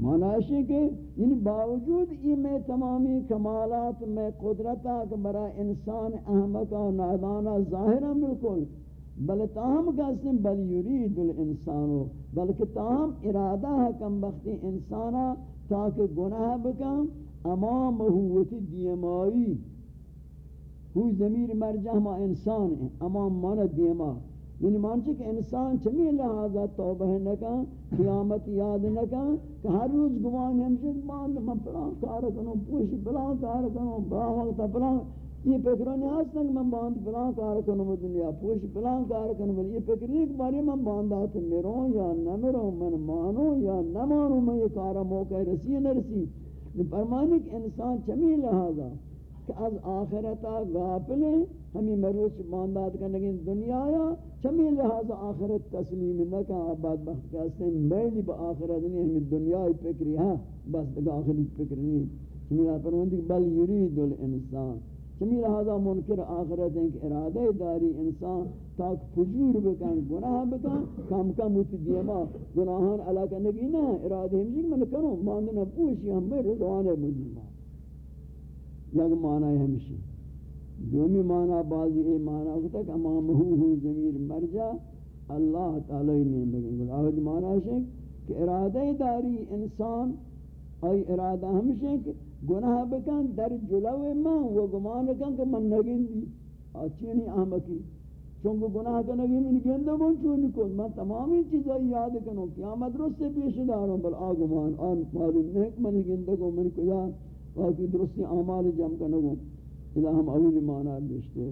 معنی ہے کہ یعنی باوجود یہ میں تمامی کمالات، میں قدرتا کہ برا انسان احمق و نادانہ ظاہرہ بالکل بل تاہم کہتے بل یرید الانسانو، بلکہ تاہم ارادہ ہے کم بختی انسانا تاکہ گناہ بکم امام ہوتی دیمائی۔ ہوئی ضمیر مرجع ہما انسان ہے امام مانا دیما۔ یعنی مانچہ کہ انسان چمی لہذا توبہ نکا قیامت یاد نکا کہ ہر روز گوان ہمشہ باند میں پلان کار کنوں پوشی پلان کار کنوں بلا وقت پلان یہ فکرانی ہستن کہ میں باند پلان کار کنم دنیا پوش پلان کار کنم یہ فکر نہیں کہ باری میں باندات میروں یا نہ میروں من مانوں یا نہ مانوں میں یہ کارا موقع رسی نہ رسی فرمانی کہ انسان چمی لہذا کہ از آخرتا غافل ہیں ہمیں مروچ باندات کرنے کی دنیا یا چمی لہذا آخرت تسلیم نہ کہا بعد بخت کہتے ہیں میلی با آخرت نہیں، ہمیں دنیا فکری ہے، بس آخرت فکر نہیں۔ چمی لہذا فرمانی کہ بل یرید الانسان۔ چمی لہذا منکر آخرت ہیں کہ ارادہ داری انسان تاک فجور بکن، گناہ بکن، کم کم ہوتی دیما گناہان علاقہ نگی نا، ارادہ ہمشی من کنو ماندنا پوشی ہم بے رضوانے مجمع یک معنی ہمشی۔ دومی معنی بازی اے معنی ہوتا کہ امامہو ہوئی زمیر مرجع، اللہ تعالی میں بگن۔ گل آہد معنی ہے کہ ارادہ داری انسان، آئی ارادہ ہمشی کہ گناہ بکن، در جلو من و گمان کن کہ من نگین دی. آچینی احمقی. چونکہ گناہ کنگی من گندہ گن چونی کن من تمامی چیزیں یاد کنوں قیامت درست پیش داروں بل آگمان، آن معلوم نہیں کہ من گندہ گن من کجا؟ باقی درستی اعمال جمع کنگوں اذا ہم اولی معنی بیشتے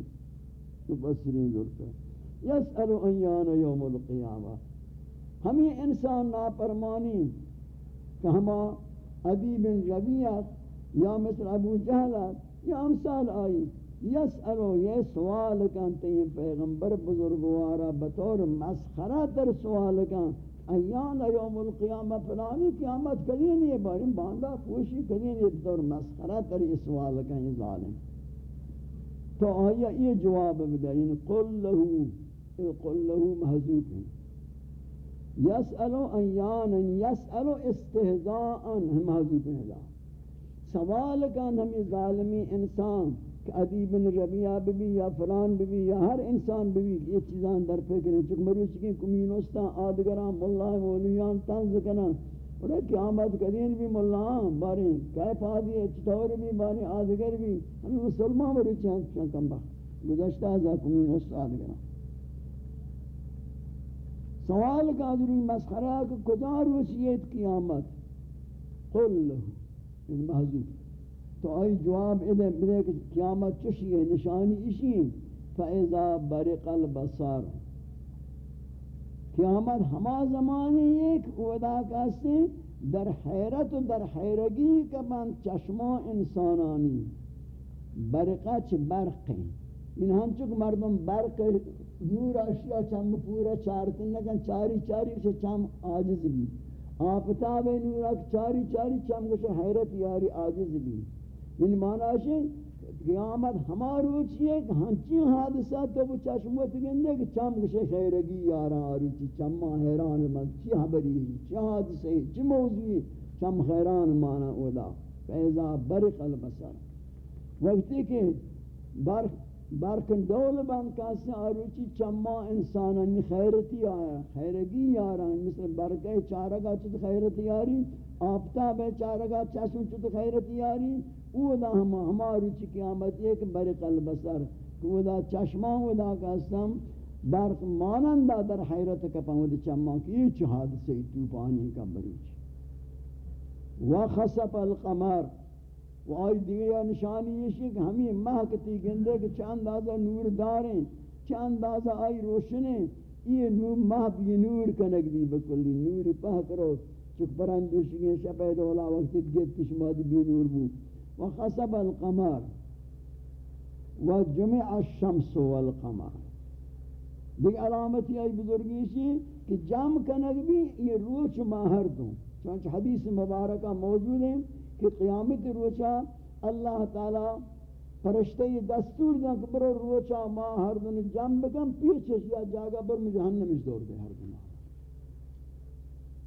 تو بسرین درستے یسألو ایان یوم القیامہ ہمیں انسان ناپرمانی کہ ہما عدی بن یا مثل ابو جہلت یا امثال آئی۔ یسألو، یہ سوال کانتے ہیں پیغمبر بزرگوارا بطور مسخرہ تر سوال کان ایان یوم القیامہ پلانی قیامت کلی نہیں ہے، باری باندھا پوشی کلی نہیں بطور مسخرہ تر یہ سوال کان یہ ظالم۔ تو آیا یہ جواب بدا یعنی قل لہو قل لہو محضوب ہے یسألو ایان یسألو استہزاء محضوب ہے سوال کان ہمیں ظالمی انسان کہ عدی ربیہ بھی یا فلان بھی یا ہر انسان بھی یہ چیزان در فکریں چکہ مروچ کی کمینوستا آدگران ملہ مولیان تنز کنن اور قیامت قدین بھی ملہان باریں، کیف آدھی چطور بھی باریں، آدگر بھی۔ ہمیں مسلمان مروچ ہیں کم بخت گزشتہ ازا کمینوستا آدگران سوال کا ضروری مسخرہ کہ کجا روچیت قیامت؟ قل ان محضوب تو آئی جواب ادھے بدے کہ قیامت چشی ہے نشانی اشی فَإِذَا بَرِقَ الْبَصَارُ قیامت ہما زمانی ایک اودا کہتے در حیرت و در حیرگی کا من چشمہ انسانانی برقہ چھ برق ہیں ان ہنچک مردم برق نور اشیاء چم پورا چارتن لگن چاری چاری سے چم آجز بھی آفتاب نور چاری چاری چم گوش حیرت یاری آجز بھی۔ ان معنی ہے قیامت ہمارو چیئے کہ ہنچی حادثات تو وہ چشمت گندے کہ چم گشے خیرگی یاران آروچی چمہ حیران من، چی حبری چی حادثے چی موضوعی چم خیران مانا اودا فیضا برق البسر وقتی کہ برق برکن دول بند کاسی آروچی چمہ انسانانی خیرتی آیا خیرگی یاران مثل برکہ چارگا چت خیرتی یاری آفتاب چارگا چشم چت خیرتی یاری اودا ہم ہماری چی قیامت ایک برق البصر اودا چشمان اودا کسم برق مانندا در حیرت کپا اودا چمان کی یہ چی حادثے تو پانی کا بریچ وخسف القمر و آئی دیگه نشانی یہ کہ ہمیں محکتی گندے کہ چند آزا نور داریں چند آزا آئی روشنیں یہ نور ماہ بھی نور کنک بھی بکلی نور پہ کرو، چک پرندوشگیں شپے دولا وقت گیت کشماد بھی نور بو۔ وخسب القمر وجمع الشمس والقمر دیکھ علامتی آئی بزرگی سی کہ جام کنگ بھی یہ روچ ماہر دوں۔ چونچہ حدیث مبارکہ موجود ہیں۔ کہ قیامت روچا اللہ تعالی فرشتے یہ دستور دیں کہ برو روچا ماہر دن جام بکم پیچھے یا جاگا بر میں جہنم اس دور دے ہر دن۔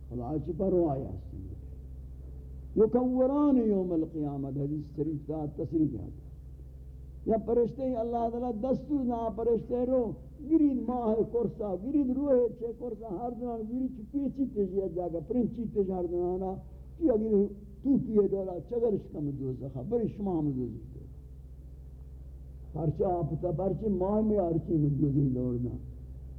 خلاہ چی پر رو آیا یکوران یوم القیامت، حدیث شریف تا تصریح کیا یا پرشتے اللہ تعالی دستور نہ پرشتے رو گرید ماہ کرسا گرید روح چھے کرسا ہر دنان گرید چھ پیچی تجیہ جاگا پرنچی تج ہر دنانا کی اگر تو پیے دولا چگرش کم دوزخا بری شما ہم دوزخ دو پرچہ آپتا پرچہ ماہ میں آرچی میں دوزخ دوڑنا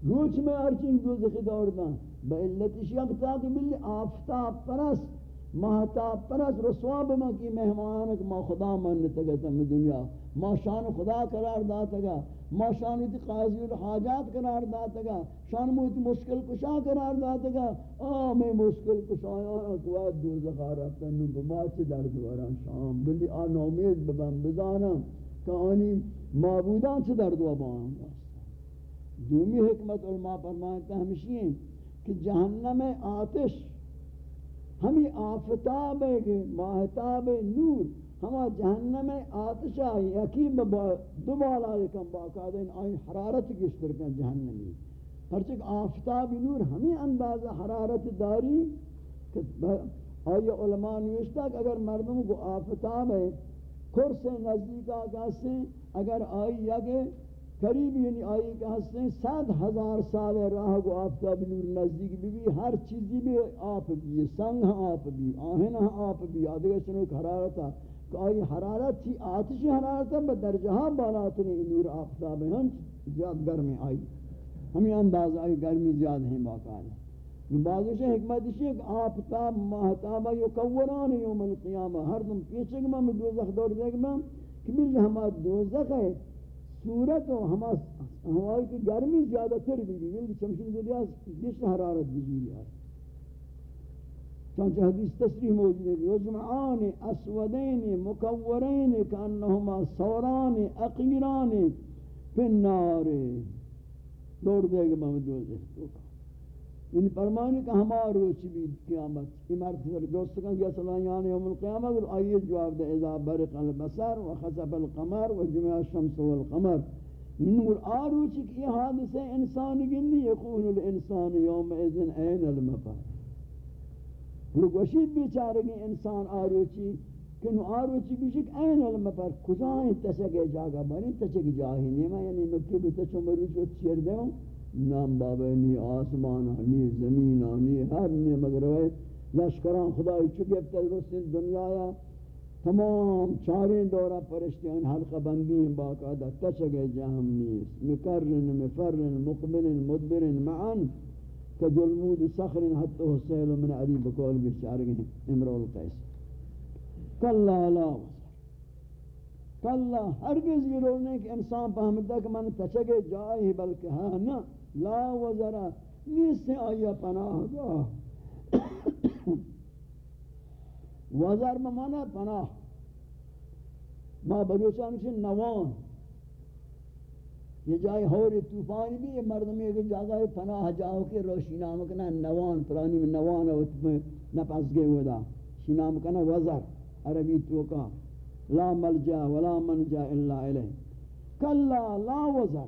روچ میں آرچی دوزخی دوڑنا با علتش شیعہ کہ ملی آفتاب پرست مہتاب پرس رسوا بما کی مہمان ما خدا منتا گا میں دنیا. ما شان خدا قرار داتا گا ما شان تی قاضی الحاجات قرار داتا گا شان موتی مشکل کشا قرار داتا گا آ میں مشکل کشا آیا تو آج رفتا نو بما چی درد وران شام؟ بلی آن امید ببن بزانم کہ آنی معبودان چی درد و بان دومی حکمت علماء فرمائیتا ہمشی ہیں کہ جہنم آتش ہمیں آفتاب ہے کہ ماہتاب نور، ہما جہنم آتشا یقین دو بالا یکم باقاعدہ ان آئین حرارت گشتر کن جہنمی پرچک آفتاب نور ہمیں اندازہ حرارت داری آئی علماء نوشتا کہ اگر مردم کو آفتاب ہے کرس نزدیک آگاہ سے اگر آئی یکے قریب یعنی آئی کہ ہستے سات ہزار سال راہ کو آفتاب نور نزدیک بھی بھی ہر چیزی بھی آپ بھی سنگ آپ بھی آہن آپ بھی آدھگا سنو ایک حرارت کہ آئی حرارت تھی آتشی حرارت ہے درجہاں بالاتنی نور آفتاب ہم زیاد گرمی آئی ہمیں انداز آئی گرمی زیاد ہیں باقاعدہ بعضی سے حکمت اسی ہے کہ آفتاب ماہتابہ یکوران یوم القیامہ ہر دم پیچھے گا میں دوزخ دور دے گا کہ مل ہمارا دوزخ ہے صورت و ہماری کی گرمی زیادہ تر بھی بھی یعنی چمشن دنیا جس حرارت بزوری ہے چانچہ حدیث تصریح موجود ہے یجمعان اسودین مکورین کانہما سوران اقیران فی النار۔ دور دے گا محمد دوزہ ان فرمانی کہ ہمارا روچ بھی قیامت امارت سے دوست کن گیا صلاحیان یوم القیامت اور آئیے جواب دے اذا برق البصر و خسف القمر و جمع الشمس والقمر نور آروچ کہ یہ حادثہ انسان گندی یقول الانسان یوم اذن این المفر گوشید بیچارے گی انسان آروچی کہ نو آروچی بیشک این المفر کجائیں تسکے جاگا بانی تسکے جاہی نیمہ یعنی نکی بھی تسکے مروچ و چیر دے ہوں نام بابے نی آسمان نی زمین نی ہر نی مگر وے لشکران خدا چکے تل رسل دنیا یا تمام چارین دورہ پرشتیان حلقہ بندی ہیں باقاعدہ تشگ جہم نی مکرن مفرن مقبل مدبر معن کجلمود صخر حتی حسیل من علی بکول بیچارگی امرؤ القیس کلا لا کلا ہرگز یہ رول نہیں کہ انسان پہمدہ کہ من تچگے جائے بلکہ ہاں نا لا وزر نیست آیا پناہ گاہ. وزر بمانا پناہ. ما بلوچان سے نوان. یہ جائے ہوری طوفان بھی، یہ مردمی کے جگہ پناہ جاؤ کے روشی نام کنا نوان، پرانی میں نوان ہے اس میں نپس گئے ہوئے دا. شی نام کنا وزر. عربی توکا. لا ملجا ولا منجا الا الیہ. کلا لا وزر.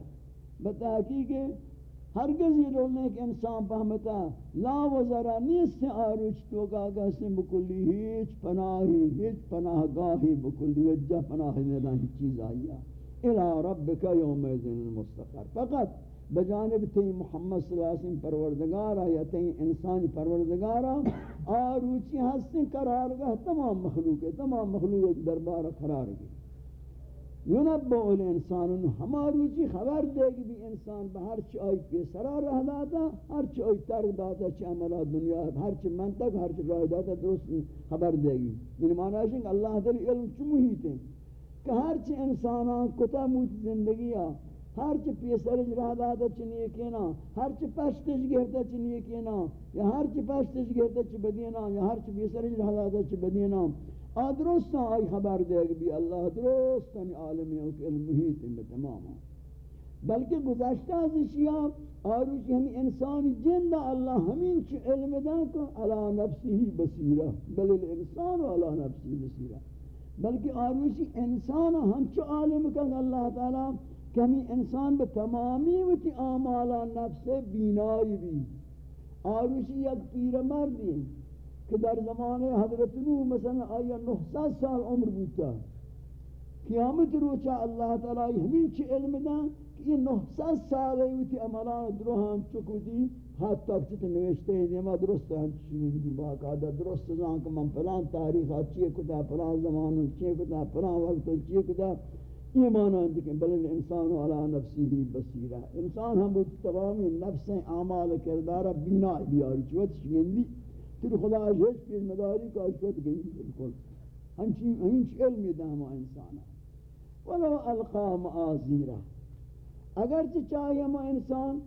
بتحقیق ہرگز یہ رولنے کہ انسان فہمتا لا وزرہ نیست آروچ تو کا کسی بکلی ہیچ پناہی، ہیچ پناہ گاہی بکلی وجہ پناہ دینا ہی چیز آئی ہے۔ الى ربك يوم المستقر۔ فقط بجانب تی محمد صلی اللہ علیہ وسلم پروردگارا یا تی انسان پروردگارا آروچی ہستی قرار گا تمام مخلوق ہے تمام مخلوق دربار قرار گئی ینبع الانسان ہماروچی خبر دے گی بھی انسان بہر چائی پی سرا رہ داتا ہر چائی ترک داتا چی عملہ دنیا ہر چی منطق ہر چی راہ داتا درست خبر دے گی یعنی معنی ہے کہ اللہ تعالی علم چی محیط ہے کہ ہر چی انسانان کتا موت زندگی ہا ہر چی پیسرج رہ دادا چنیے کینا ہر چی پشتش گرتا چنیے کینا یا ہر چی پشتش گرتا چی بدینا یا ہر چی پیسرج رہ دادا چی بدینا آدرستا آئی خبر دے گی بھی اللہ درستا عالمی او المحیط میں تمام بلکہ گزشتہ از اشیاء آروچی ہمیں انسانی جند اللہ ہمیں چی علم دا کو علا نفسی ہی بصیرہ بل الانسان علا نفسی بصیرہ۔ بلکہ آروشی انسان ہنچو عالم کن اللہ تعالی کہ ہمیں انسان بے تمامی وتی آمالا نفس بینائی بھی۔ آروشی یک پیر مردی کہ در زمان حضرت نوح مثلا آیا نحصد سال عمر بودتا قیامت روچا اللہ تعالی ہمیں چی علم دا کہ یہ نحصد سال وتی عملان دروہاں چکو دی حتی تک چیت نوشتے ہیں دیما درست ہے چیز دی باقاعدہ درست زان کہ من پلان تاریخ چیئے کتا پلان زمان چیئے کتا پلان وقت چیئے کتا یہ معنی ہے کہ بل الانسان علی نفسی ہی بصیرہ انسان ہم تمامی نفس اعمال کردارہ بینا بیاری. چوت شگندی تیر خدا اجھج پیش مداری کا چوت گندی بالکل ہنچی ہنچ علمی دہما انسانا. ولو القا معاذیرہ اگرچہ چاہیے ہم انسان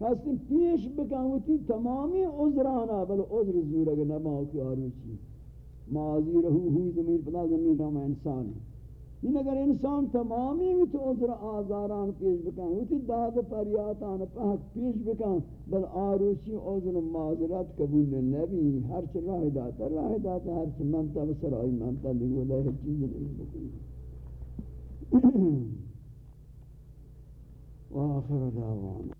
کسی پیش بکنوتی تمامی عذرانا بل عذر زور اگر نباو کی آروچی معاذی رہو ہوئی زمین پدا زمین رام انسان یہ اگر انسان تمامی ویت عذر آزاران پیش بکن بکنوتی داد پریاتان پاک پیش بکن، بل آروچی عذر معذرت قبول نبی. ہرچ راہ داتا راہ داتا ہرچ منتا بسرائی منتا دیگو دے ہر چیز نہیں بکنی. وآخر دعوانا.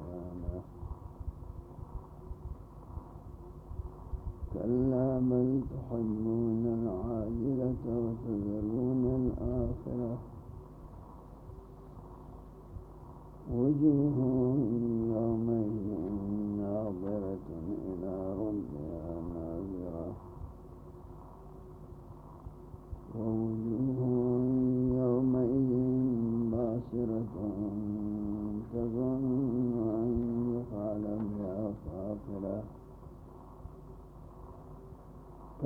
كلا بل تحبون العاجلة وتذرون الآخرة. وجوه يومئذ ناظرة إلى ربها ناظرة. ووجوه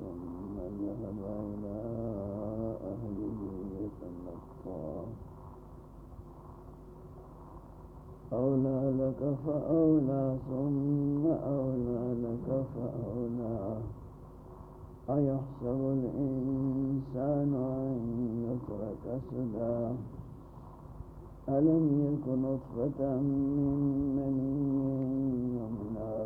ثم ذهب إلى أهله يتمطى لك فأولى ثم أولى لك فأولى أيحسب الإنسان أن يترك سدى ألم يكن نطفة من مني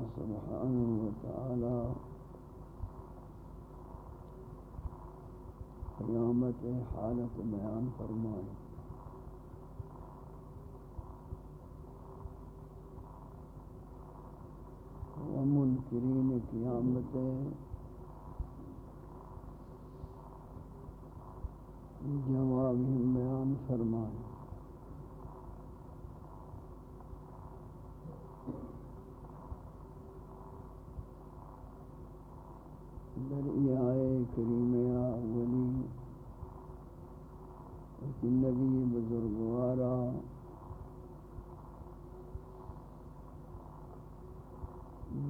اللہ سبحانہ وتعالی قیامت حالت بیان فرمائے۔ ومنکرین قیامت جواب بیان فرمائے در ای آئے کریمہ اولی کہ نبی بزرگوارا،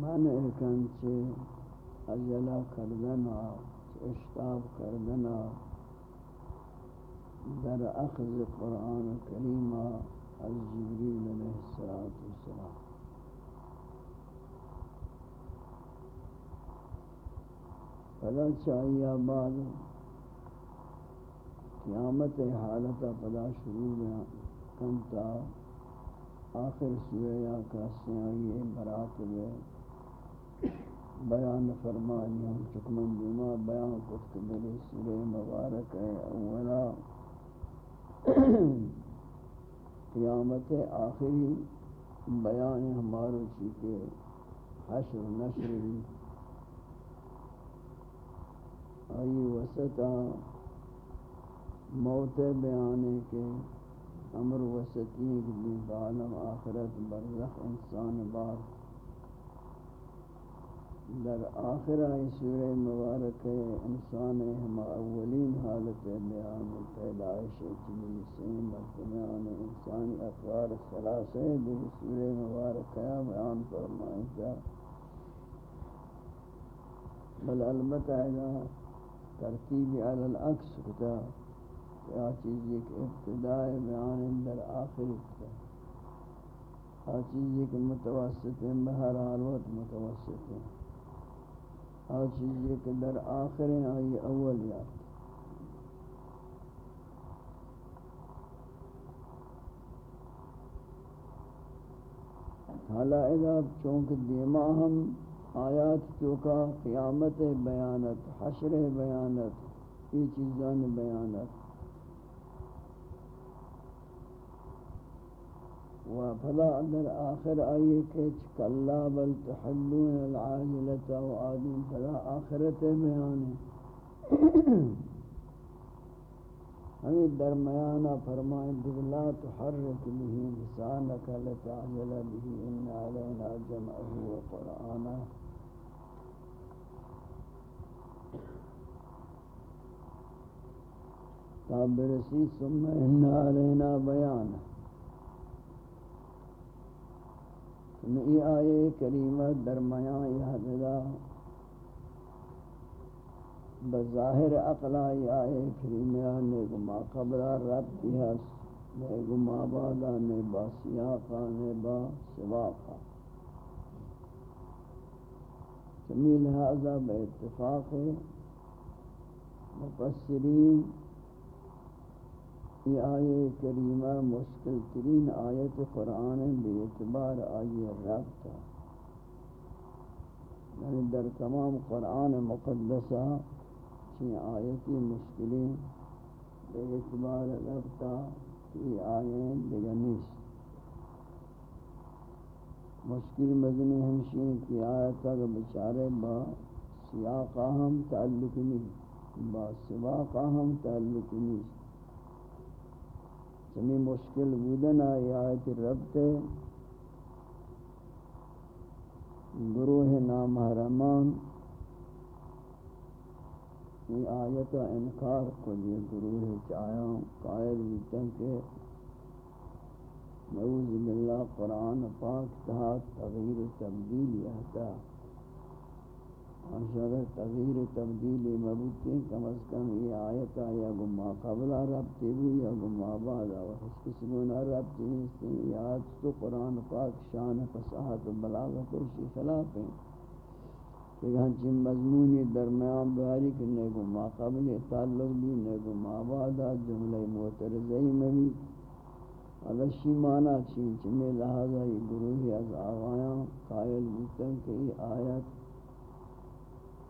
من اکن چے اجلا کردنا اشتاب کردنا، در اخذ قرآن کریمہ از جبریل علیہ السلام پدا چاہیے بعد قیامت حالت پدا شروع میں آخر سورہ کہتے ہیں یہ برات میں بیان فرمانی ہم چکمن دیما بیان کت میرے سورہ مبارک ہے، اولا قیامت آخری بیان ہمارو چیتے حشر نشر بھی۔ آئی وسطا موت بیانے کے امر وسطی بھی بعالم آخرت برزخ انسان بار در آخرہ سورہ مبارک انسان ہم اولین حالت بیان پیدائش چلی سین مرتبیان انسانی اقوار سلاسے در سورہ مبارک بیان فرمائیں جا بل البتہ ترتیب علی العکس کتا. یا چیز ایک ابتداء بیان در آخر کتا. ہر چیز ایک متوسط ہے بہر حالوت متوسط. ہے ہر چیز ایک در آخر آئی اول یاد حالا اذا چونک دیما ہم آیات چوکا، قیامت بیانت، حشر بیانت، یہ چیزان بیانت۔ و فلا در آخر آئیے کہ چکلا بل تحلون العاجلت و آدم، فلا آخرت بیانت ہمیں درمیانہ فرمائیں دگلا تحرک به لسانک لتعجل به ان علینا جمعه و قرآنہ برسی ثم ان علینا بیان۔ ای آئے کریمہ درمیان یاددہ بظاہر اقلائی آئے کریمہ نیگو ما قبلہ رب دیہس نیگو ما بادا نیبا سیاقا، نیبا سواقا۔ سمیل لہذا بے اتفاق مفسرین یہ آیے کریمہ مشکل ترین آیت قرآن بے اعتبار آئی رابطہ یعنی در تمام قرآن مقدسہ چی آیتی مشکلیں بے اعتبار رفتہ کی آییں دیگر نیست۔ مشکل مدنی ہمشین کی آیت تک بچارے با سیاقہ ہم تعلق نہیں با سواقہ ہم تعلق نہیں سمی مشکل بودن آئی آیت ربط گروہ نامحرمان یہ آیت انکار کو یہ گروہ چاہیاں قائد بیتن کے نعوذ باللہ، قرآن پاک تہا تغییر و تبدیل یہتا اگر تغییر و تبدیل مبوتی کم از کم یہ آیتا یا گمہ قبل ربطی بھی یا گمہ بعد اور اس قسمونا ربطی نہیں یہ آیت تو قرآن پاک شان فصاحت و بلاغت اسی خلاف ہیں کہ ہنچی مضمونی درمیان بہاری کہ نیگو ما قبل تعلق بھی نیگو ما بعد جملہ معترضی میں بھی اگشی مانا چین چمی لہذا یہ گروہی از آغایاں قائل بودتاں کہ یہ آیت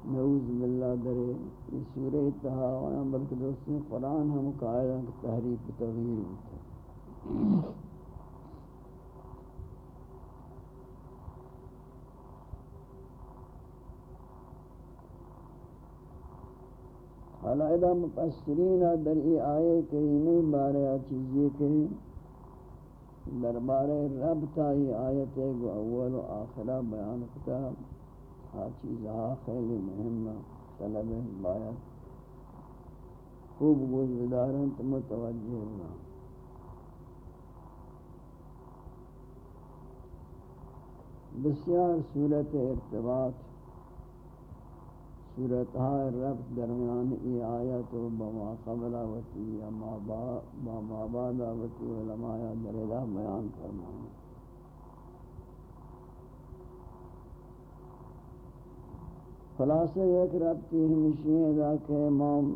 نعوذ باللہ درے یہ سورہ اتحا آغایاں بلکہ دوستیں قرآن ہم قائل ہیں کہ تحریف تغییر ہوتا حالا ادا مفسرین در ای آئے کریمی بارے چیزی کہ دربار رب تائی آیت گو اول و آخرہ بیان کتا ہا چیزہا خیلی مہم طلب باید. خوب گوش بدارن تو متوجہ ہونا. بسیار صورت ارتباط. صورت ہے رب درمیان ای آیت و بما قبل آوتی یا ما بعد آوتی علماء درہدہ بیان فرمائیں خلاصہ ایک رب کی ہمشی ہے کہ امام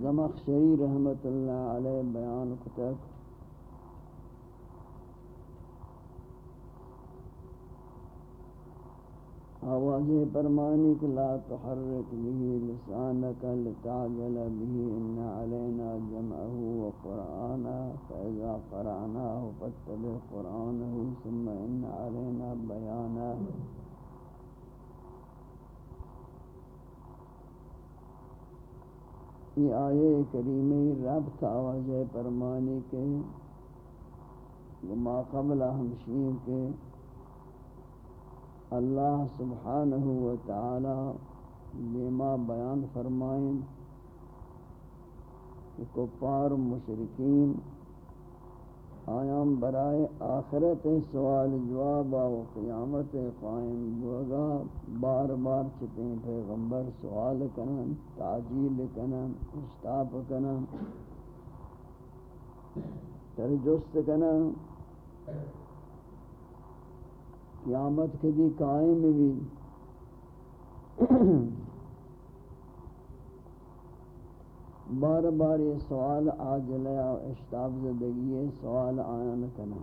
زمخشری رحمت اللہ علیہ بیان کتک آواز فرمانی کہ لا تحرک به لسانك لتعجل به ان علينا جمعه وقرآنه فإذا قرأناه فاتبع قرآنه ثم ان علينا بيانه یہ آیے کریمی رب آواز فرمانی کے ما قبل ہمشین کے اللہ سبحانہ و تعالی لما بیان فرمائیں کہ کفار مشرقین آیام برائے آخرت سوال جواب و قیامت قائم ہوگا، بار بار چپیں پیغمبر سوال کنن، تعجیل کنن اشتاپ کنن، ترجست کنن۔ قیامت کے دی قائم بھی۔ بار بار یہ سوال آجلیا اشتاب زدگی سوال آیان کنا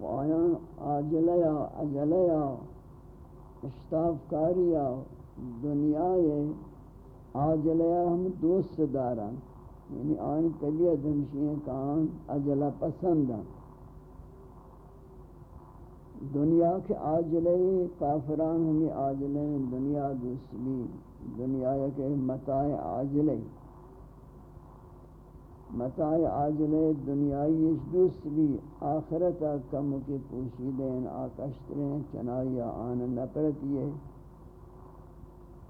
و آیان آجلیا اجلیا اشتاب کاریا دنیا یہ آجلیا ہم دوست داران۔ یعنی آن طبیعت ہمشین کان اجلا پسند دنیا کے آجلے کافران ہمیں آجلے دنیا دوسری دنیا کے متاع آجلے متاع آجلے دنیای دوست بھی آخرت کم کے پوشیدین آکشترین چنائی آن نپرتی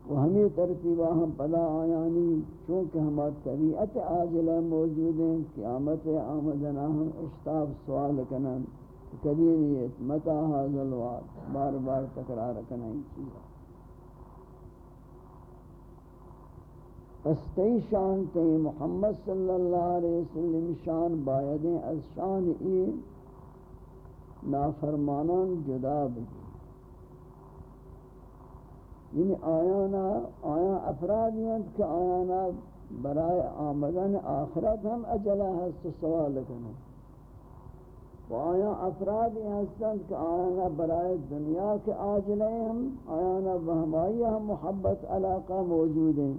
وہ ہمیں ترتیبہ ہم پدا آیانی، چونکہ ہمارا طبیعت عاجلہ موجود ہیں، قیامت آمدنا ہم اشتاب سوال کنن کبھی متا حاضل وعد بار بار تکرار کنن چیزا۔ پس تی شان تی محمد صلی اللہ علیہ وسلم شان بایدیں از شان ای نافرمانان جدا بھی یعنی آیانا آیا افراد ہیں کہ آیانا برای آمدن آخرت ہم اجلہ ہست سوال کرنا آیا افراد ہستند کہ آیا برائے دنیا کے آجلے ہم آیا بہمائی ہم محبت علاقہ موجود ہیں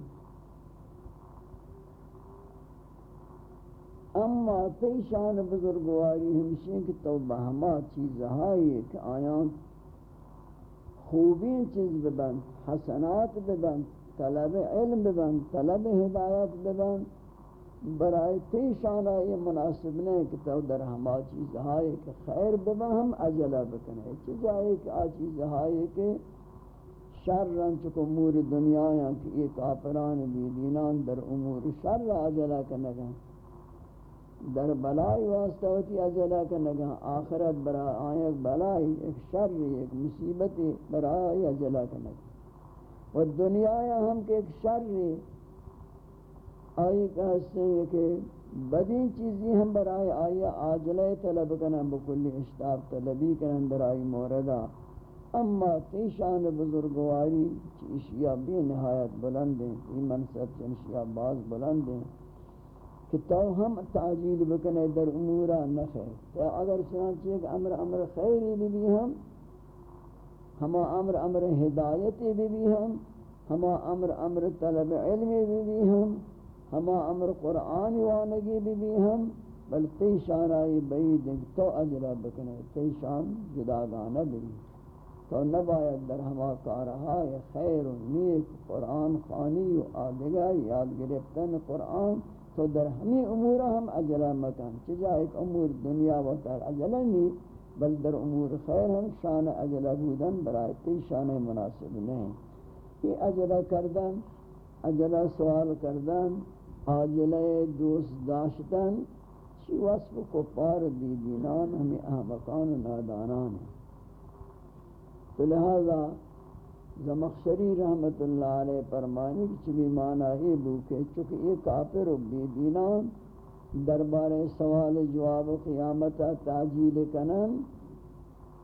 اما تی شان بزرگواری ہمشین کہ تو بہما چیز ہائی کہ آیا خوبی چیز ببند، حسنات ببند، طلب علم ببند، طلب ہدایت ببند. برای تیشانہ یہ مناسب نہیں کہ تو در ہما چیز ہائے کہ خیر ببا ہم اجلہ بکنے چی جائے کہ آ چیز ہائے کہ شر رن چکو امور دنیا یا کہ یہ کافران بھی دینان در امور شر اجلہ کنگا در بلائی واسطہ ہوتی اجلہ کنگا آخرت برا آئیک بلائی، ایک شر، ایک مصیبت برا برای اجلہ کنگا و دنیا یا ہم کہ ایک شر آئی کہتے ہیں کہ بدین چیزی ہم برائے آئی آجلہ طلب کرنا بکلی اشتاب طلبی کرنا در آئی موردہ۔ اما تیشان بزرگواری اشیاء بھی نہایت بلند ہیں ای منصب اشیاء باز بلند ہیں کہ تو ہم تعجیل بکنے در امورا نخیر۔ تو اگر چنانچہ ایک امر امر خیری بھی بھی ہم، ہما امر امر ہدایتی بھی بھی ہم، ہما امر امر طلب علمی بھی بھی ہم، ہما امر قرآن وانگی بھی بھی ہم، بل تیشان آئی بعید تو اجرہ بکنے، تیشان جداگانہ بھی۔ تو نباید در ہما کارہا خیر و نیک قرآن خانی و آدگا یاد گرفتن قرآن تو در ہمی امورہ ہم اجلہ مکان چجا ایک امور دنیا و تر اجلہ نہیں بل در امور خیر ہم شان اجلہ بودن برای تیشان مناسب نہیں۔ یہ اجلہ کردن اجلہ سوال کردن آجلے دوست داشتن، چی وصف کفار بیدینان ہمیں احمقان و نادانان ہیں۔ تو لہذا زمخشری رحمت اللہ علیہ فرمانی کی چلی معنی یہ بوکے چونکہ یہ کافر و بیدینان دربار سوال جواب قیامت تاجیل کنن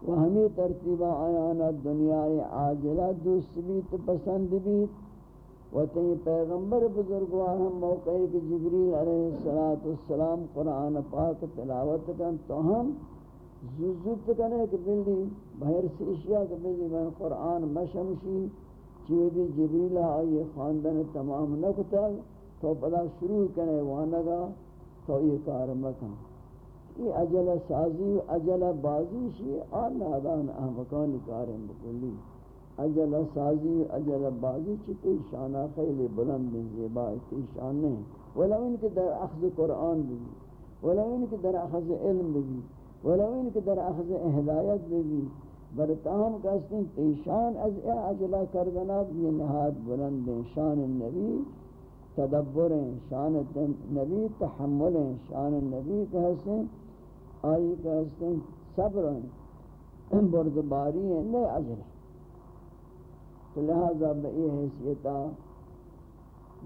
و ہمیں ترتیبہ آیانا دنیا عاجلہ دوست بیت پسند بیت و تی پیغمبر بزرگوار ہم موقع کہ جبریل علیہ السلام قرآن پاک تلاوت کن تو ہم زوزت کنے کہ بلی بہر سے اشیاء کہ بلی میں قرآن مشمشی چیدی جبریل آئی خاندن تمام نکتا تو پدا شروع کنے وانگا تو یہ کار مکن. یہ اجل سازی و اجل بازی شی، آن نادان احمقانی کاریں بکلی اجل سازی و اجل بازی چتی شانہ خیلی بلند زیبا تی شان نہیں ولو ان کے در اخذ قرآن بھی ولو ان کے در اخذ علم بھی ولو ان کے در اخذ ہدایت بھی برتام کسن تی شان از اجلہ کردنا بھی نہاد بلند شان النبی تدبر شان نبی، تحمل شان النبی کہسن آئی کہسن صبر بردباری ہیں نئے اجلہ تو لہذا بئی حیثیتا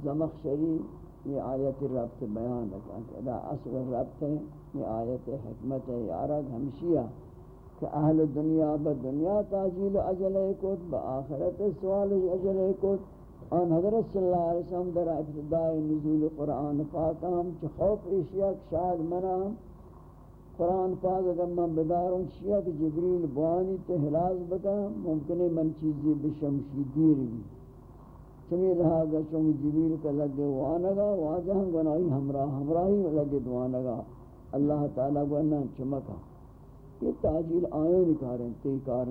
زمخشری یہ آیت ربط بیان رکھا کہ اصل ربط ہے یہ آیت حکمت ہے یارک ہمشیہ کہ اہل دنیا با دنیا تاجیل اجل کت با آخرت سوال اجل کت آن حضرت صلی اللہ علیہ وسلم در ابتدائی نزول قرآن پاکام چھ خوف اشیاء شاید منام قرآن پاک اگر من بداروں شیعہ کہ جبریل بوانی تو حلاز بکا ممکن ہے من چیزی بشمشی دیر بھی چمی لہذا چونگ جبریل کا لگے وانگا واجہ گناہی ہمراہ ہمراہی لگے دوانگا. اللہ تعالیٰ کو انہاں چمکا. یہ تاجیل آئے نکاریں تی کار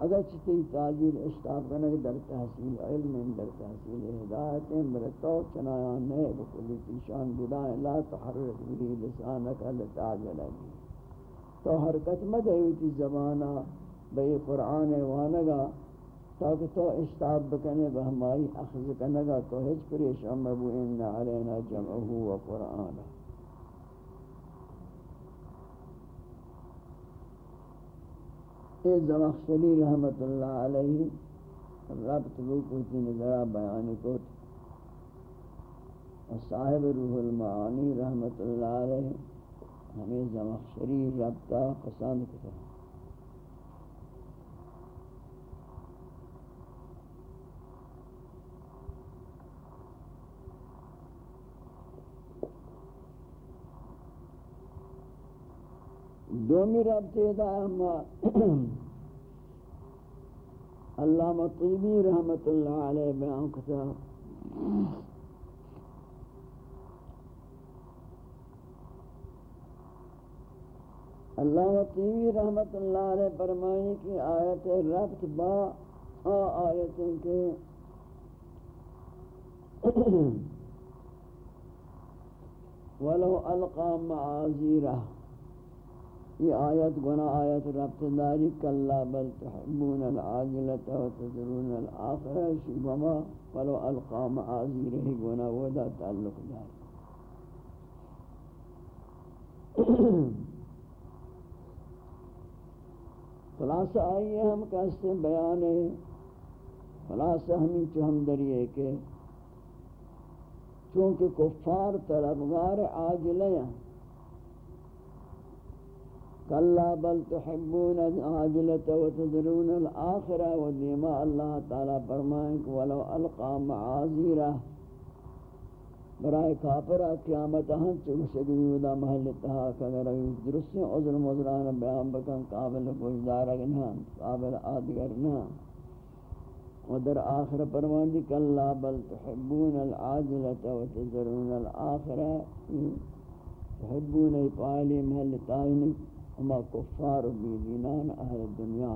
اگر چتی تاجیل اشتاف کرنے در تحصیل، علم در تحصیل، ہدایت مرتو چنایان نئے بکلی تیشان بدائیں لا تحرک بھی لسانک لتعجل بھی تو حرکت مدعوتی زمانہ بے قرآن وانگا، تاکہ تو اشتاب بکنے بہمائی اخذ کنگا، تو ہج پریشان مبو ان علینا جمعہو و قرآنہ یہ زمخشری رحمت اللہ علیہ ربط بکوتی نظرہ بیانی کو صاحب روح المعانی رحمت اللہ علیہ ہمیں زمخشری ربطہ پسند کرتا دومی رب تیدا اما علامہ طیبی رحمت اللہ علیہ بیان کتا اللہ طیبی رحمت اللہ علیہ فرمائی کہ آیت ربط با آیتیں کے ولو القا معاذیرہ یہ آیت گنا آیت ربط داری کلا بل تحبون العاجلت و تذرون الاخرہ شبما ولو القا معاذیرہ گنا ودا تعلق داری خلاصہ آئیے ہم کہتے ہیں بیان ہے۔ خلاصہ ہمیں چہم دریئے کہ چونکہ کفار طلبگار عاجلیں کلا بل تحبون العاجلة وتذرون الآخرة ودیما اللہ تعالی فرمائیں کہ ولو القا معاذیرہ برائے کافرہ قیامت ہن چون سگی ودا محل تہا کہ اگر درست عذر مزران بیان بکن، قابل گزدار نہ، قابل آدگر نہ. ودر آخر فرمان دی، کلا بل تحبون العاجلة وتذرون الآخرة. تحبون ای پالی محل تائن ہما کفار و بیدینان اہل دنیا